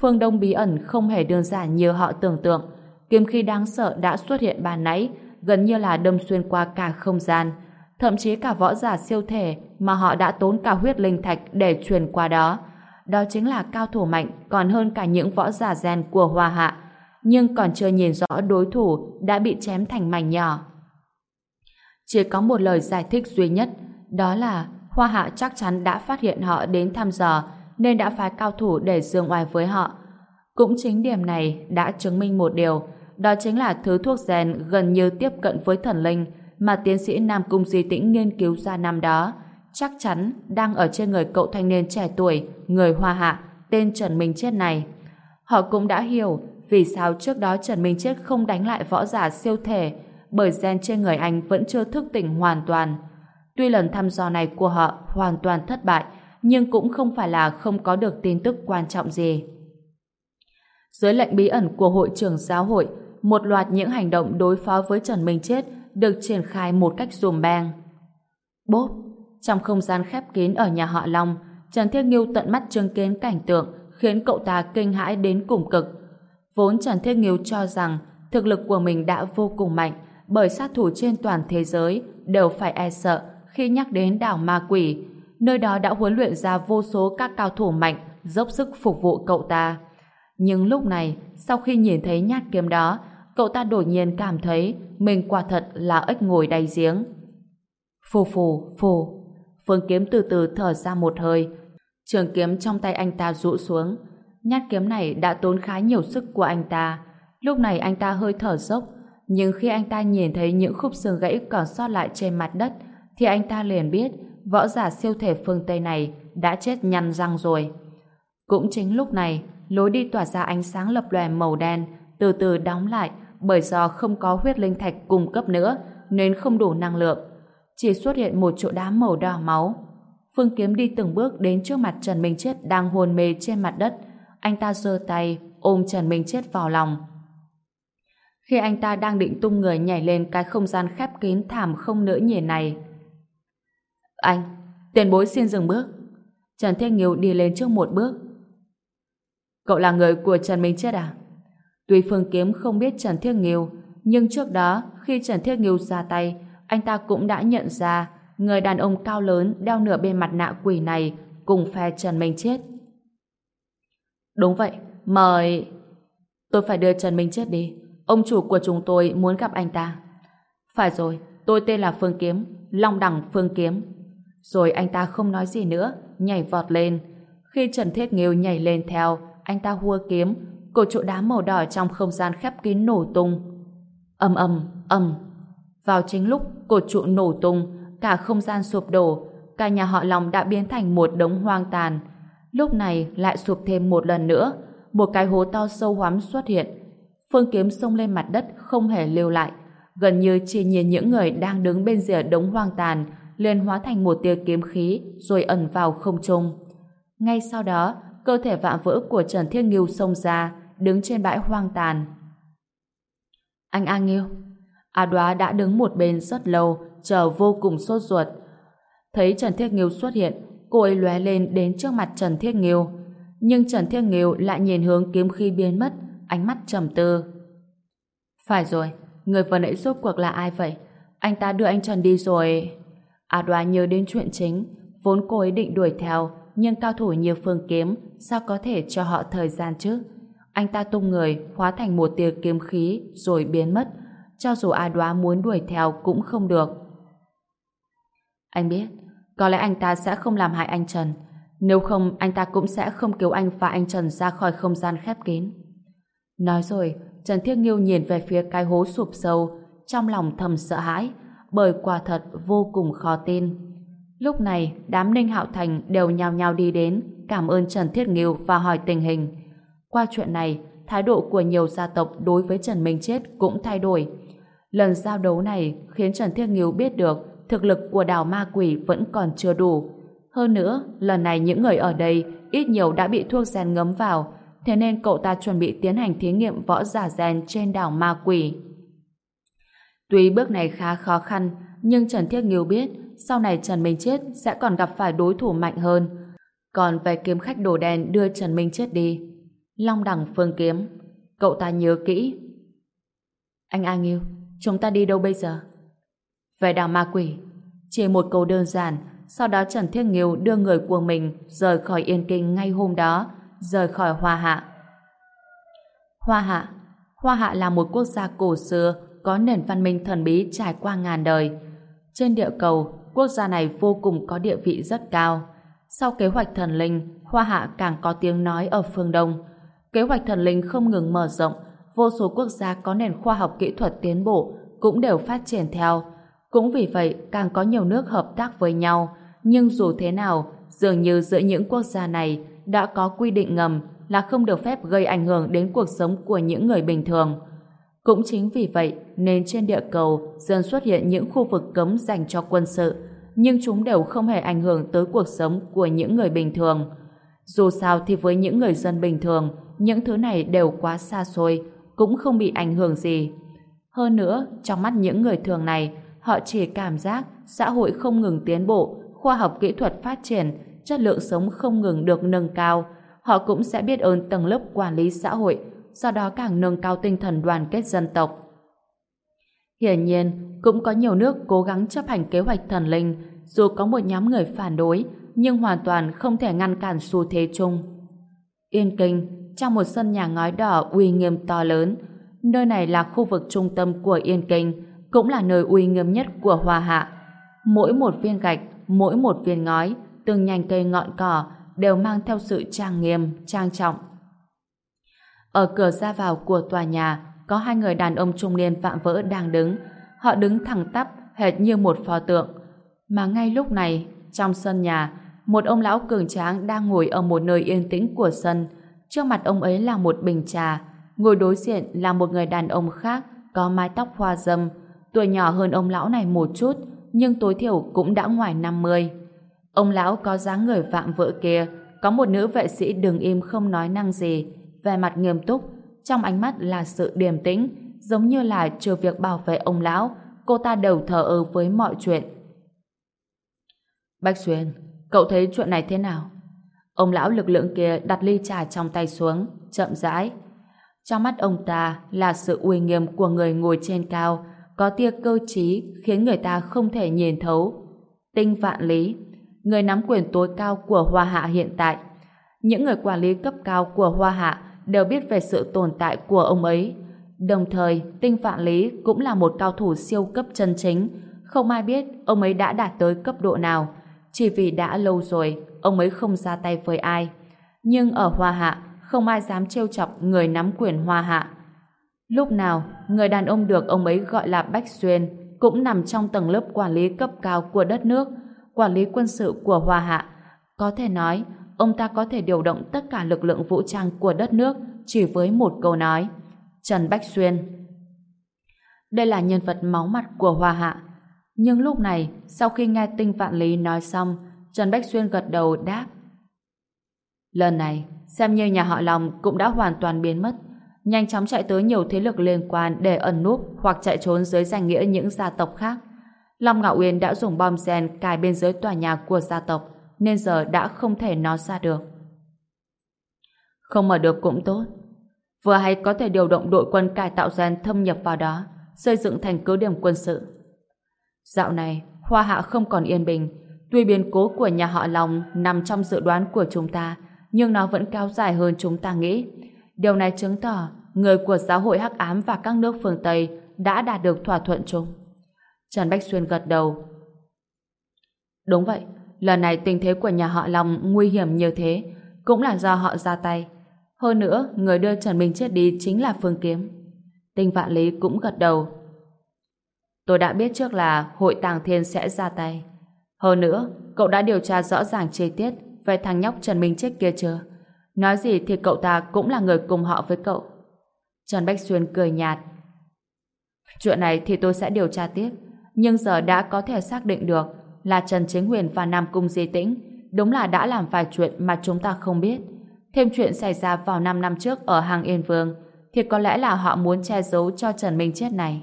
Phương Đông bí ẩn không hề đơn giản như họ tưởng tượng. Kiếm khí đáng sợ đã xuất hiện bàn nãy, gần như là đâm xuyên qua cả không gian. Thậm chí cả võ giả siêu thể mà họ đã tốn cả huyết linh thạch để truyền qua đó đó chính là cao thủ mạnh còn hơn cả những võ giả gen của Hoa Hạ, nhưng còn chưa nhìn rõ đối thủ đã bị chém thành mảnh nhỏ. Chỉ có một lời giải thích duy nhất, đó là Hoa Hạ chắc chắn đã phát hiện họ đến thăm dò nên đã phái cao thủ để dương oai với họ. Cũng chính điểm này đã chứng minh một điều, đó chính là thứ thuốc rèn gần như tiếp cận với thần linh mà tiến sĩ Nam Cung Di Tĩnh nghiên cứu ra năm đó, chắc chắn đang ở trên người cậu thanh niên trẻ tuổi, người Hoa Hạ, tên Trần Minh Chết này. Họ cũng đã hiểu vì sao trước đó Trần Minh Chết không đánh lại võ giả siêu thể, bởi gen trên người anh vẫn chưa thức tỉnh hoàn toàn. Tuy lần thăm dò này của họ hoàn toàn thất bại, nhưng cũng không phải là không có được tin tức quan trọng gì. Dưới lệnh bí ẩn của hội trưởng giáo hội, một loạt những hành động đối phó với Trần Minh Chết được triển khai một cách dùm beng. Bốp! Trong không gian khép kín ở nhà họ Long, Trần Thiết Nghiêu tận mắt chứng kiến cảnh tượng khiến cậu ta kinh hãi đến cùng cực. Vốn Trần Thiết Nghiêu cho rằng thực lực của mình đã vô cùng mạnh bởi sát thủ trên toàn thế giới đều phải e sợ khi nhắc đến đảo ma quỷ. Nơi đó đã huấn luyện ra vô số các cao thủ mạnh dốc sức phục vụ cậu ta. Nhưng lúc này, sau khi nhìn thấy nhát kiếm đó, cậu ta đột nhiên cảm thấy mình quả thật là ếch ngồi đáy giếng. Phù phù, phù. Phương kiếm từ từ thở ra một hơi. Trường kiếm trong tay anh ta rũ xuống. Nhát kiếm này đã tốn khá nhiều sức của anh ta. Lúc này anh ta hơi thở dốc, nhưng khi anh ta nhìn thấy những khúc xương gãy còn sót lại trên mặt đất, thì anh ta liền biết võ giả siêu thể phương Tây này đã chết nhăn răng rồi. Cũng chính lúc này, lối đi tỏa ra ánh sáng lập lòe màu đen, từ từ đóng lại bởi do không có huyết linh thạch cung cấp nữa nên không đủ năng lượng. Chỉ xuất hiện một chỗ đá màu đỏ máu. Phương Kiếm đi từng bước đến trước mặt Trần Minh Chết đang hôn mê trên mặt đất. Anh ta giơ tay ôm Trần Minh Chết vào lòng. Khi anh ta đang định tung người nhảy lên cái không gian khép kín thảm không nỡ nhìn này. Anh, tiền bối xin dừng bước. Trần Thiên Nghiêu đi lên trước một bước. Cậu là người của Trần Minh Chết à? Tuy Phương Kiếm không biết Trần Thiết Nghiêu, nhưng trước đó khi Trần Thiết Nghiêu ra tay, anh ta cũng đã nhận ra người đàn ông cao lớn đeo nửa bên mặt nạ quỷ này cùng phe Trần Minh Chết. Đúng vậy, mời... Tôi phải đưa Trần Minh Chết đi. Ông chủ của chúng tôi muốn gặp anh ta. Phải rồi, tôi tên là Phương Kiếm, Long Đẳng Phương Kiếm. Rồi anh ta không nói gì nữa, nhảy vọt lên. Khi Trần Thiết Nghiêu nhảy lên theo, anh ta hua kiếm, cổ trụ đá màu đỏ trong không gian khép kín nổ tung. ầm ầm ầm. Vào chính lúc cột trụ nổ tung, cả không gian sụp đổ, cả nhà họ Long đã biến thành một đống hoang tàn. Lúc này lại sụp thêm một lần nữa, một cái hố to sâu hoắm xuất hiện. Phương kiếm xông lên mặt đất không hề lưu lại, gần như chỉ nhìn những người đang đứng bên rìa đống hoang tàn liền hóa thành một tia kiếm khí rồi ẩn vào không trung. Ngay sau đó, cơ thể vạm vỡ của Trần Thiên Nghiêu xông ra, đứng trên bãi hoang tàn. Anh A Nghiêu, A Đoá đã đứng một bên rất lâu, chờ vô cùng sốt ruột. Thấy Trần Thiết Nghiêu xuất hiện, cô ấy lóe lên đến trước mặt Trần Thiết Nghiêu. Nhưng Trần Thiết Nghiêu lại nhìn hướng kiếm khi biến mất, ánh mắt trầm tư. Phải rồi, người vừa nãy rốt cuộc là ai vậy? Anh ta đưa anh Trần đi rồi. A Đoá nhớ đến chuyện chính, vốn cô ấy định đuổi theo, nhưng cao thủ như Phương Kiếm sao có thể cho họ thời gian chứ? Anh ta tung người, hóa thành một tia kiếm khí rồi biến mất, cho dù ai đoá muốn đuổi theo cũng không được. Anh biết, có lẽ anh ta sẽ không làm hại anh Trần, nếu không anh ta cũng sẽ không cứu anh và anh Trần ra khỏi không gian khép kín. Nói rồi, Trần Thiết Nghiêu nhìn về phía cái hố sụp sâu, trong lòng thầm sợ hãi, bởi quả thật vô cùng khó tin. Lúc này, đám Ninh Hạo Thành đều nhào nhào đi đến, cảm ơn Trần Thiết Nghiêu và hỏi tình hình. Qua chuyện này, thái độ của nhiều gia tộc đối với Trần Minh Chết cũng thay đổi. Lần giao đấu này khiến Trần Thiên Nghiêu biết được thực lực của đảo ma quỷ vẫn còn chưa đủ. Hơn nữa, lần này những người ở đây ít nhiều đã bị thuốc gen ngấm vào, thế nên cậu ta chuẩn bị tiến hành thí nghiệm võ giả gen trên đảo ma quỷ. Tuy bước này khá khó khăn, nhưng Trần Thiết Nghiêu biết sau này Trần Minh Chết sẽ còn gặp phải đối thủ mạnh hơn. Còn về kiếm khách đồ đen đưa Trần Minh Chết đi, Long đẳng phương kiếm, cậu ta nhớ kỹ. Anh A Nghiêu, chúng ta đi đâu bây giờ? Về đảo ma quỷ, chỉ một câu đơn giản, sau đó Trần Thiết Nghiêu đưa người của mình rời khỏi Yên Kinh ngay hôm đó, rời khỏi Hoa Hạ. Hoa Hạ Hoa Hạ là một quốc gia cổ xưa có nền văn minh thần bí trải qua ngàn đời. Trên địa cầu, quốc gia này vô cùng có địa vị rất cao. Sau kế hoạch thần linh, Hoa Hạ càng có tiếng nói ở phương Đông, kế hoạch thần linh không ngừng mở rộng, vô số quốc gia có nền khoa học kỹ thuật tiến bộ cũng đều phát triển theo. Cũng vì vậy, càng có nhiều nước hợp tác với nhau, nhưng dù thế nào, dường như giữa những quốc gia này đã có quy định ngầm là không được phép gây ảnh hưởng đến cuộc sống của những người bình thường. Cũng chính vì vậy nên trên địa cầu dần xuất hiện những khu vực cấm dành cho quân sự, nhưng chúng đều không hề ảnh hưởng tới cuộc sống của những người bình thường. Dù sao thì với những người dân bình thường, những thứ này đều quá xa xôi, cũng không bị ảnh hưởng gì. Hơn nữa, trong mắt những người thường này, họ chỉ cảm giác xã hội không ngừng tiến bộ, khoa học kỹ thuật phát triển, chất lượng sống không ngừng được nâng cao. Họ cũng sẽ biết ơn tầng lớp quản lý xã hội, do đó càng nâng cao tinh thần đoàn kết dân tộc. Hiển nhiên, cũng có nhiều nước cố gắng chấp hành kế hoạch thần linh, dù có một nhóm người phản đối, nhưng hoàn toàn không thể ngăn cản xu thế chung. Yên Kinh, trong một sân nhà ngói đỏ uy nghiêm to lớn, nơi này là khu vực trung tâm của Yên Kinh, cũng là nơi uy nghiêm nhất của Hoa Hạ. Mỗi một viên gạch, mỗi một viên ngói, từng nhành cây ngọn cỏ đều mang theo sự trang nghiêm, trang trọng. Ở cửa ra vào của tòa nhà có hai người đàn ông trung niên vạm vỡ đang đứng. Họ đứng thẳng tắp, hệt như một pho tượng. Mà ngay lúc này, trong sân nhà, một ông lão cường tráng đang ngồi ở một nơi yên tĩnh của sân. Trước mặt ông ấy là một bình trà, ngồi đối diện là một người đàn ông khác có mái tóc hoa dâm, tuổi nhỏ hơn ông lão này một chút, nhưng tối thiểu cũng đã ngoài 50. Ông lão có dáng người vạm vỡ kia, có một nữ vệ sĩ đứng im không nói năng gì, vẻ mặt nghiêm túc, trong ánh mắt là sự điềm tĩnh, giống như là trừ việc bảo vệ ông lão, cô ta đều thờ ơ với mọi chuyện. Bách Xuyên, cậu thấy chuyện này thế nào? Ông lão lực lượng kia đặt ly trà trong tay xuống, chậm rãi. Trong mắt ông ta là sự uy nghiêm của người ngồi trên cao, có tia cơ trí khiến người ta không thể nhìn thấu. Tinh vạn lý, người nắm quyền tối cao của Hoa Hạ hiện tại. Những người quản lý cấp cao của Hoa Hạ đều biết về sự tồn tại của ông ấy. Đồng thời, Tinh Vạn Lý cũng là một cao thủ siêu cấp chân chính. Không ai biết ông ấy đã đạt tới cấp độ nào. Chỉ vì đã lâu rồi, ông ấy không ra tay với ai. Nhưng ở Hoa Hạ, không ai dám trêu chọc người nắm quyền Hoa Hạ. Lúc nào, người đàn ông được ông ấy gọi là Bách Xuyên cũng nằm trong tầng lớp quản lý cấp cao của đất nước, quản lý quân sự của Hoa Hạ. Có thể nói, ông ta có thể điều động tất cả lực lượng vũ trang của đất nước chỉ với một câu nói. Trần Bách Xuyên Đây là nhân vật máu mặt của Hoa Hạ. Nhưng lúc này, sau khi nghe Tinh Vạn Lý nói xong, Trần Bách Xuyên gật đầu đáp. Lần này, xem như nhà họ Long cũng đã hoàn toàn biến mất. Nhanh chóng chạy tới nhiều thế lực liên quan để ẩn núp hoặc chạy trốn dưới danh nghĩa những gia tộc khác. Long Ngạo Uyên đã dùng bom gen cài bên dưới tòa nhà của gia tộc nên giờ đã không thể nó ra được. Không mở được cũng tốt. Vừa hay có thể điều động đội quân cải tạo gen thâm nhập vào đó, xây dựng thành cứ điểm quân sự. Dạo này, Hoa Hạ không còn yên bình. Tuy biến cố của nhà họ Long nằm trong dự đoán của chúng ta, nhưng nó vẫn kéo dài hơn chúng ta nghĩ. Điều này chứng tỏ người của giáo hội Hắc Ám và các nước phương Tây đã đạt được thỏa thuận chung. Trần Bách Xuyên gật đầu. Đúng vậy, lần này tình thế của nhà họ Long nguy hiểm như thế, cũng là do họ ra tay. Hơn nữa, người đưa Trần Minh chết đi chính là Phương Kiếm. Tinh Vạn Lý cũng gật đầu. Tôi đã biết trước là hội Tàng Thiên sẽ ra tay. Hơn nữa, cậu đã điều tra rõ ràng chi tiết về thằng nhóc Trần Minh chết kia chưa? Nói gì thì cậu ta cũng là người cùng họ với cậu. Trần Bách Xuyên cười nhạt. Chuyện này thì tôi sẽ điều tra tiếp. Nhưng giờ đã có thể xác định được là Trần Chính Huyền và Nam Cung Di Tĩnh đúng là đã làm vài chuyện mà chúng ta không biết. Thêm chuyện xảy ra vào 5 năm trước ở Hàng Yên Vương thì có lẽ là họ muốn che giấu cho Trần Minh chết này.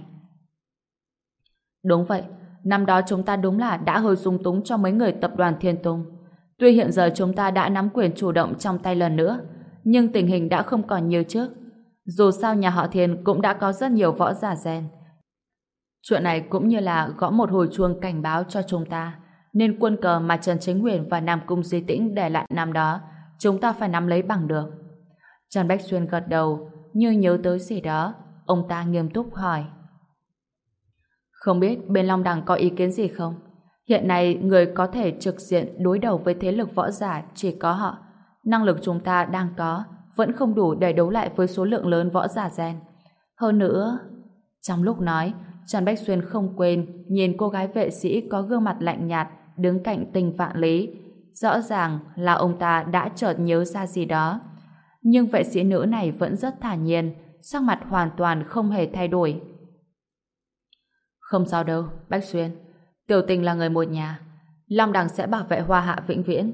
Đúng vậy, năm đó chúng ta đúng là đã hơi dung túng cho mấy người tập đoàn Thiên Tùng. Tuy hiện giờ chúng ta đã nắm quyền chủ động trong tay lần nữa, nhưng tình hình đã không còn như trước. Dù sao nhà họ Thiên cũng đã có rất nhiều võ giả gen. Chuyện này cũng như là gõ một hồi chuông cảnh báo cho chúng ta, nên quân cờ mà Trần Chính Huyền và Nam Cung Di Tĩnh để lại năm đó, chúng ta phải nắm lấy bằng được. Trần Bách Xuyên gật đầu, như nhớ tới gì đó, ông ta nghiêm túc hỏi. Không biết bên Long Đằng có ý kiến gì không? Hiện nay người có thể trực diện đối đầu với thế lực võ giả chỉ có họ. Năng lực chúng ta đang có, vẫn không đủ để đấu lại với số lượng lớn võ giả gen. Hơn nữa, trong lúc nói, Trần Bách Xuyên không quên nhìn cô gái vệ sĩ có gương mặt lạnh nhạt đứng cạnh tình vạn lý. Rõ ràng là ông ta đã chợt nhớ ra gì đó. Nhưng vệ sĩ nữ này vẫn rất thản nhiên, sắc mặt hoàn toàn không hề thay đổi. Không sao đâu, Bách Xuyên. Tiểu tình là người một nhà. Long Đằng sẽ bảo vệ Hoa Hạ vĩnh viễn.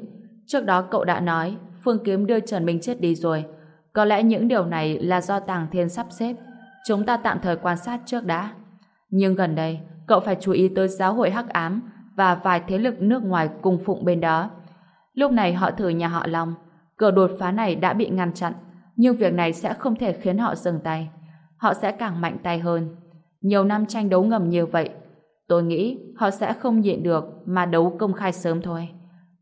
Trước đó cậu đã nói Phương Kiếm đưa Trần Minh Chết đi rồi. Có lẽ những điều này là do Tàng Thiên sắp xếp. Chúng ta tạm thời quan sát trước đã. Nhưng gần đây, cậu phải chú ý tới giáo hội hắc ám và vài thế lực nước ngoài cùng phụng bên đó. Lúc này họ thử nhà họ Long. Cửa đột phá này đã bị ngăn chặn, nhưng việc này sẽ không thể khiến họ dừng tay. Họ sẽ càng mạnh tay hơn. Nhiều năm tranh đấu ngầm như vậy, tôi nghĩ họ sẽ không nhịn được mà đấu công khai sớm thôi.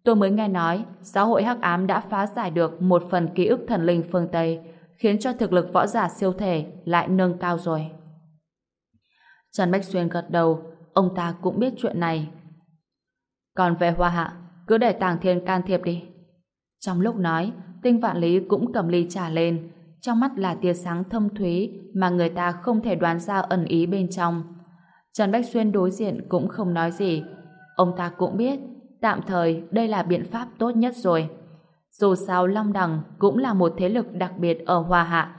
Tôi mới nghe nói giáo hội hắc ám đã phá giải được một phần ký ức thần linh phương Tây, khiến cho thực lực võ giả siêu thể lại nâng cao rồi. Trần Bách Xuyên gật đầu, ông ta cũng biết chuyện này. Còn về Hoa Hạ, cứ để Tàng Thiên can thiệp đi. Trong lúc nói, Tinh Vạn Lý cũng cầm ly trà lên, trong mắt là tia sáng thâm thúy mà người ta không thể đoán ra ẩn ý bên trong. Trần Bách Xuyên đối diện cũng không nói gì. Ông ta cũng biết, tạm thời đây là biện pháp tốt nhất rồi. Dù sao Long Đằng cũng là một thế lực đặc biệt ở Hoa Hạ.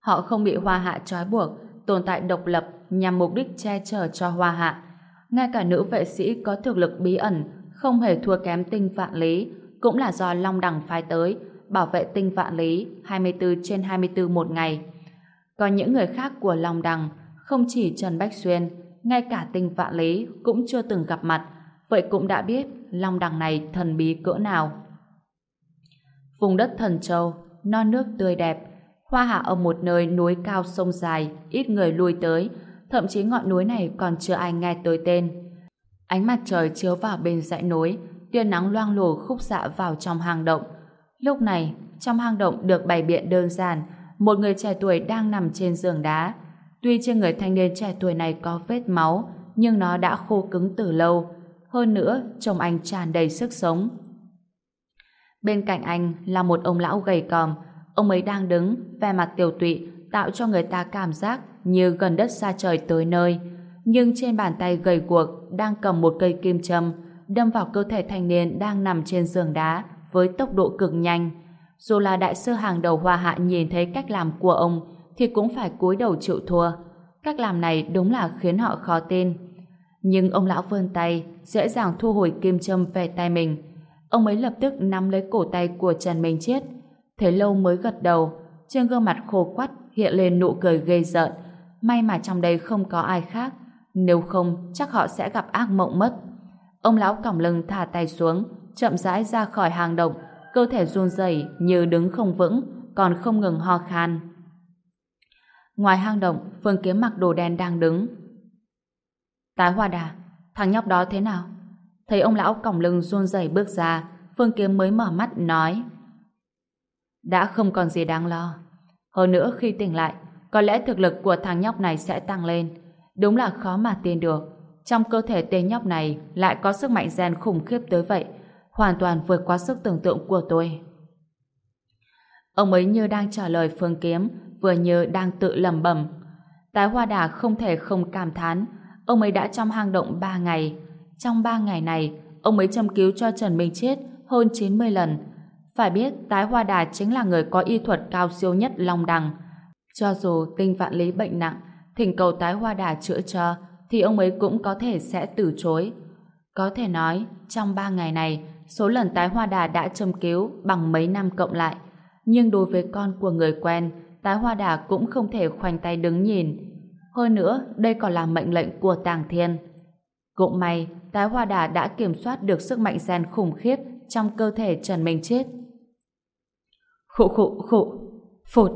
Họ không bị Hoa Hạ trói buộc, tồn tại độc lập nhằm mục đích che chở cho Hoa Hạ. Ngay cả nữ vệ sĩ có thực lực bí ẩn, không hề thua kém tinh vạn lý, cũng là do Long Đằng phái tới, bảo vệ tinh vạn lý 24 trên 24 một ngày. Còn những người khác của Long Đằng, không chỉ Trần Bách Xuyên, ngay cả tinh vạn lý cũng chưa từng gặp mặt, vậy cũng đã biết Long Đằng này thần bí cỡ nào. Vùng đất thần châu, non nước tươi đẹp, hoa hạ ở một nơi núi cao sông dài, ít người lui tới, thậm chí ngọn núi này còn chưa ai nghe tới tên. Ánh mặt trời chiếu vào bên dãy núi, tia nắng loang lổ khúc xạ vào trong hang động. Lúc này, trong hang động được bày biện đơn giản, một người trẻ tuổi đang nằm trên giường đá. Tuy trên người thanh niên trẻ tuổi này có vết máu, nhưng nó đã khô cứng từ lâu. Hơn nữa, trông anh tràn đầy sức sống. Bên cạnh anh là một ông lão gầy còm. Ông ấy đang đứng, ve mặt tiểu tụy, tạo cho người ta cảm giác như gần đất xa trời tới nơi. Nhưng trên bàn tay gầy guộc đang cầm một cây kim châm, đâm vào cơ thể thanh niên đang nằm trên giường đá với tốc độ cực nhanh. Dù là đại sư hàng đầu hoa hạ nhìn thấy cách làm của ông thì cũng phải cúi đầu chịu thua. Cách làm này đúng là khiến họ khó tin. Nhưng ông lão vươn tay, dễ dàng thu hồi kim châm về tay mình. Ông ấy lập tức nắm lấy cổ tay của Trần Minh Chiết. Thế lâu mới gật đầu, trên gương mặt khô quắt hiện lên nụ cười gây rợn. May mà trong đây không có ai khác, nếu không chắc họ sẽ gặp ác mộng mất. Ông lão còng lưng thả tay xuống, chậm rãi ra khỏi hang động, cơ thể run rẩy như đứng không vững, còn không ngừng ho khan. Ngoài hang động, Phương Kiếm mặc đồ đen đang đứng. Tái Hoa Đà, thằng nhóc đó thế nào? Thấy ông lão còng lưng run rẩy bước ra, Phương Kiếm mới mở mắt nói. Đã không còn gì đáng lo. Hơn nữa khi tỉnh lại, có lẽ thực lực của thằng nhóc này sẽ tăng lên. Đúng là khó mà tin được. Trong cơ thể tên nhóc này lại có sức mạnh gen khủng khiếp tới vậy, hoàn toàn vượt qua sức tưởng tượng của tôi. Ông ấy như đang trả lời Phương Kiếm, vừa như đang tự lẩm bẩm. Tái Hoa Đà không thể không cảm thán, ông ấy đã trong hang động 3 ngày. Trong 3 ngày này, ông ấy châm cứu cho Trần Minh Chết hơn 90 lần. Phải biết, Tái Hoa Đà chính là người có y thuật cao siêu nhất Long Đằng. Cho dù tinh vạn lý bệnh nặng, thỉnh cầu Tái Hoa Đà chữa cho, thì ông ấy cũng có thể sẽ từ chối. Có thể nói, trong 3 ngày này, số lần tái hoa đà đã châm cứu bằng mấy năm cộng lại. Nhưng đối với con của người quen, tái hoa đà cũng không thể khoanh tay đứng nhìn. Hơn nữa, đây còn là mệnh lệnh của Tàng Thiên. Cũng may, tái hoa đà đã kiểm soát được sức mạnh gen khủng khiếp trong cơ thể Trần Minh Chết. Khụ khụ khụ, phụt,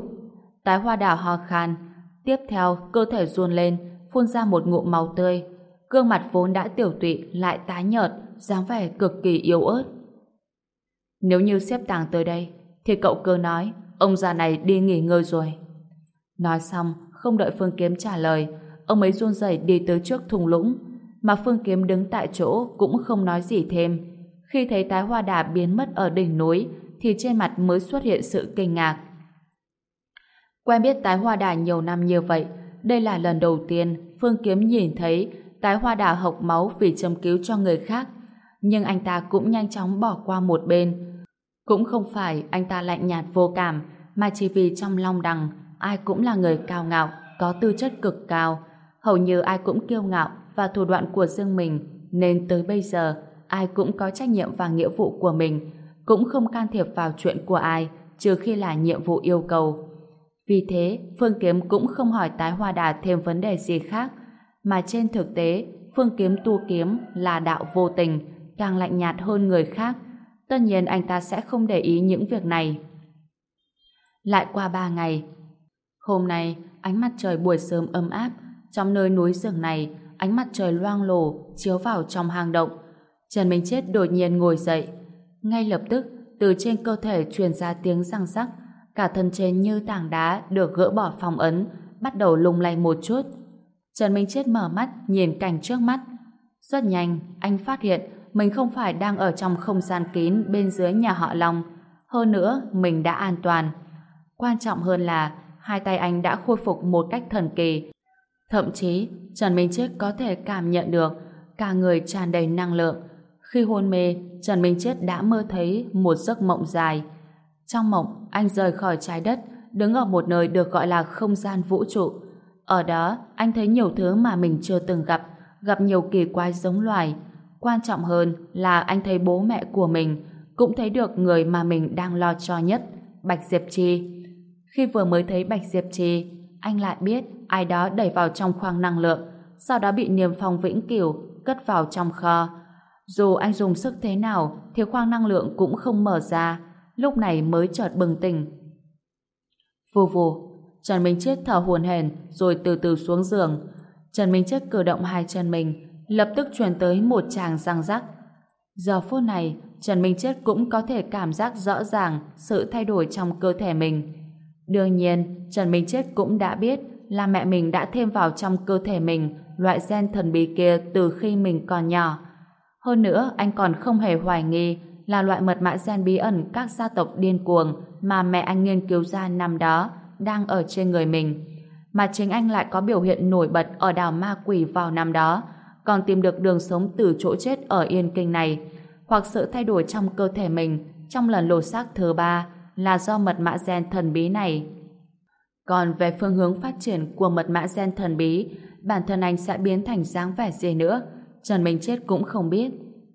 tái hoa đà ho khan. Tiếp theo, cơ thể run lên, phun ra một ngụm máu tươi. Gương mặt vốn đã tiểu tụy lại tái nhợt, dáng vẻ cực kỳ yếu ớt. Nếu như xếp tàng tới đây, thì cậu cơ nói, ông già này đi nghỉ ngơi rồi. Nói xong, không đợi Phương Kiếm trả lời, ông ấy run rẩy đi tới trước thùng lũng, mà Phương Kiếm đứng tại chỗ cũng không nói gì thêm. Khi thấy tái hoa đà biến mất ở đỉnh núi, thì trên mặt mới xuất hiện sự kinh ngạc. Quen biết tái hoa đà nhiều năm như vậy, đây là lần đầu tiên Phương Kiếm nhìn thấy tái hoa đà hộc máu vì châm cứu cho người khác. Nhưng anh ta cũng nhanh chóng bỏ qua một bên. Cũng không phải anh ta lạnh nhạt vô cảm, mà chỉ vì trong long đằng, ai cũng là người cao ngạo, có tư chất cực cao. Hầu như ai cũng kiêu ngạo và thủ đoạn của riêng mình, nên tới bây giờ, ai cũng có trách nhiệm và nghĩa vụ của mình, cũng không can thiệp vào chuyện của ai, trừ khi là nhiệm vụ yêu cầu. Vì thế, Phương Kiếm cũng không hỏi tái hoa đà thêm vấn đề gì khác, mà trên thực tế, Phương Kiếm tu kiếm là đạo vô tình, càng lạnh nhạt hơn người khác. Tất nhiên anh ta sẽ không để ý những việc này. Lại qua ba ngày, hôm nay ánh mặt trời buổi sớm ấm áp, trong nơi núi rừng này, ánh mặt trời loang lổ chiếu vào trong hang động. Trần Minh Chết đột nhiên ngồi dậy. Ngay lập tức, từ trên cơ thể truyền ra tiếng răng rắc, cả thân trên như tảng đá được gỡ bỏ phong ấn, bắt đầu lung lay một chút. Trần Minh Chết mở mắt nhìn cảnh trước mắt. Rất nhanh, anh phát hiện mình không phải đang ở trong không gian kín bên dưới nhà họ Long. Hơn nữa, mình đã an toàn. Quan trọng hơn là hai tay anh đã khôi phục một cách thần kỳ. Thậm chí, Trần Minh Chết có thể cảm nhận được cả người tràn đầy năng lượng. Khi hôn mê, Trần Minh Chết đã mơ thấy một giấc mộng dài. Trong mộng, anh rời khỏi trái đất, đứng ở một nơi được gọi là không gian vũ trụ. Ở đó, anh thấy nhiều thứ mà mình chưa từng gặp, gặp nhiều kỳ quái giống loài. Quan trọng hơn là anh thấy bố mẹ của mình, cũng thấy được người mà mình đang lo cho nhất, Bạch Diệp Chi. Khi vừa mới thấy Bạch Diệp Trì, anh lại biết ai đó đẩy vào trong khoang năng lượng, sau đó bị niềm phong vĩnh cửu cất vào trong kho. Dù anh dùng sức thế nào, thì khoang năng lượng cũng không mở ra, lúc này mới chợt bừng tỉnh. Vù vù, Trần Minh Chết thở hồn hển rồi từ từ xuống giường. Trần Minh Chết cử động hai chân mình, lập tức truyền tới một tràng răng rắc. Giờ phút này, Trần Minh Chết cũng có thể cảm giác rõ ràng sự thay đổi trong cơ thể mình. Đương nhiên, Trần Minh Chết cũng đã biết là mẹ mình đã thêm vào trong cơ thể mình loại gen thần bí kia từ khi mình còn nhỏ. Hơn nữa, anh còn không hề hoài nghi là loại mật mã gen bí ẩn các gia tộc điên cuồng mà mẹ anh nghiên cứu ra năm đó đang ở trên người mình. Mà chính anh lại có biểu hiện nổi bật ở đảo ma quỷ vào năm đó, còn tìm được đường sống từ chỗ chết ở Yên Kinh này, hoặc sự thay đổi trong cơ thể mình trong lần lột xác thứ ba là do mật mã gen thần bí này. Còn về phương hướng phát triển của mật mã gen thần bí, bản thân anh sẽ biến thành dáng vẻ gì nữa, Trần Minh Chết cũng không biết.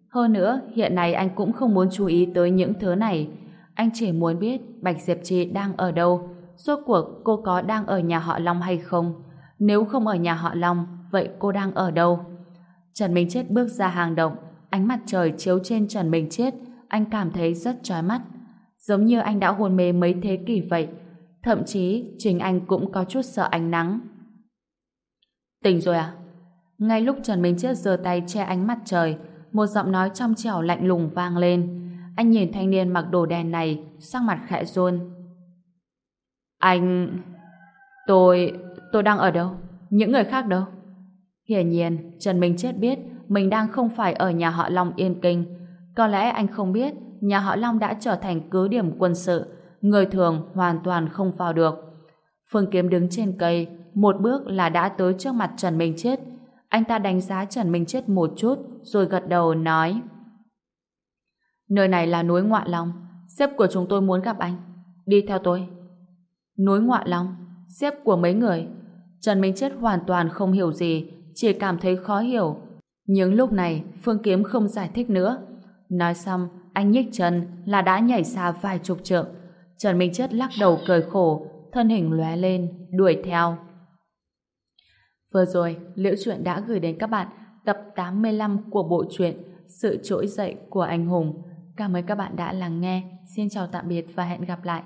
Hơn nữa, hiện nay anh cũng không muốn chú ý tới những thứ này. Anh chỉ muốn biết Bạch Diệp Trì đang ở đâu, rốt cuộc cô có đang ở nhà họ Long hay không. Nếu không ở nhà họ Long, vậy cô đang ở đâu? Trần Minh Chết bước ra hàng động, ánh mặt trời chiếu trên Trần Minh Chết, anh cảm thấy rất chói mắt giống như anh đã hôn mê mấy thế kỷ vậy. Thậm chí, chính anh cũng có chút sợ ánh nắng. Tỉnh rồi à? Ngay lúc Trần Minh Chết giơ tay che ánh mặt trời, một giọng nói trong trẻo lạnh lùng vang lên. Anh nhìn thanh niên mặc đồ đen này, sắc mặt khẽ run. Anh... Tôi... tôi đang ở đâu? Những người khác đâu? Hiển nhiên, Trần Minh Chết biết mình đang không phải ở nhà họ Long Yên Kinh. Có lẽ anh không biết nhà họ Long đã trở thành cứ điểm quân sự, người thường hoàn toàn không vào được. Phương Kiếm đứng trên cây, một bước là đã tới trước mặt Trần Minh Chết. Anh ta đánh giá Trần Minh Chết một chút, rồi gật đầu nói Nơi này là núi Ngoại Long, sếp của chúng tôi muốn gặp anh. Đi theo tôi. Núi Ngoại Long, sếp của mấy người. Trần Minh Chết hoàn toàn không hiểu gì, chỉ cảm thấy khó hiểu. Nhưng lúc này, Phương Kiếm không giải thích nữa. Nói xong, anh nhích chân là đã nhảy xa vài chục trượng. Trần Minh chất lắc đầu cười khổ, thân hình lóe lên, đuổi theo. Vừa rồi, Liễu Chuyện đã gửi đến các bạn tập 85 của bộ truyện Sự trỗi dậy của anh hùng. Cảm ơn các bạn đã lắng nghe. Xin chào tạm biệt và hẹn gặp lại.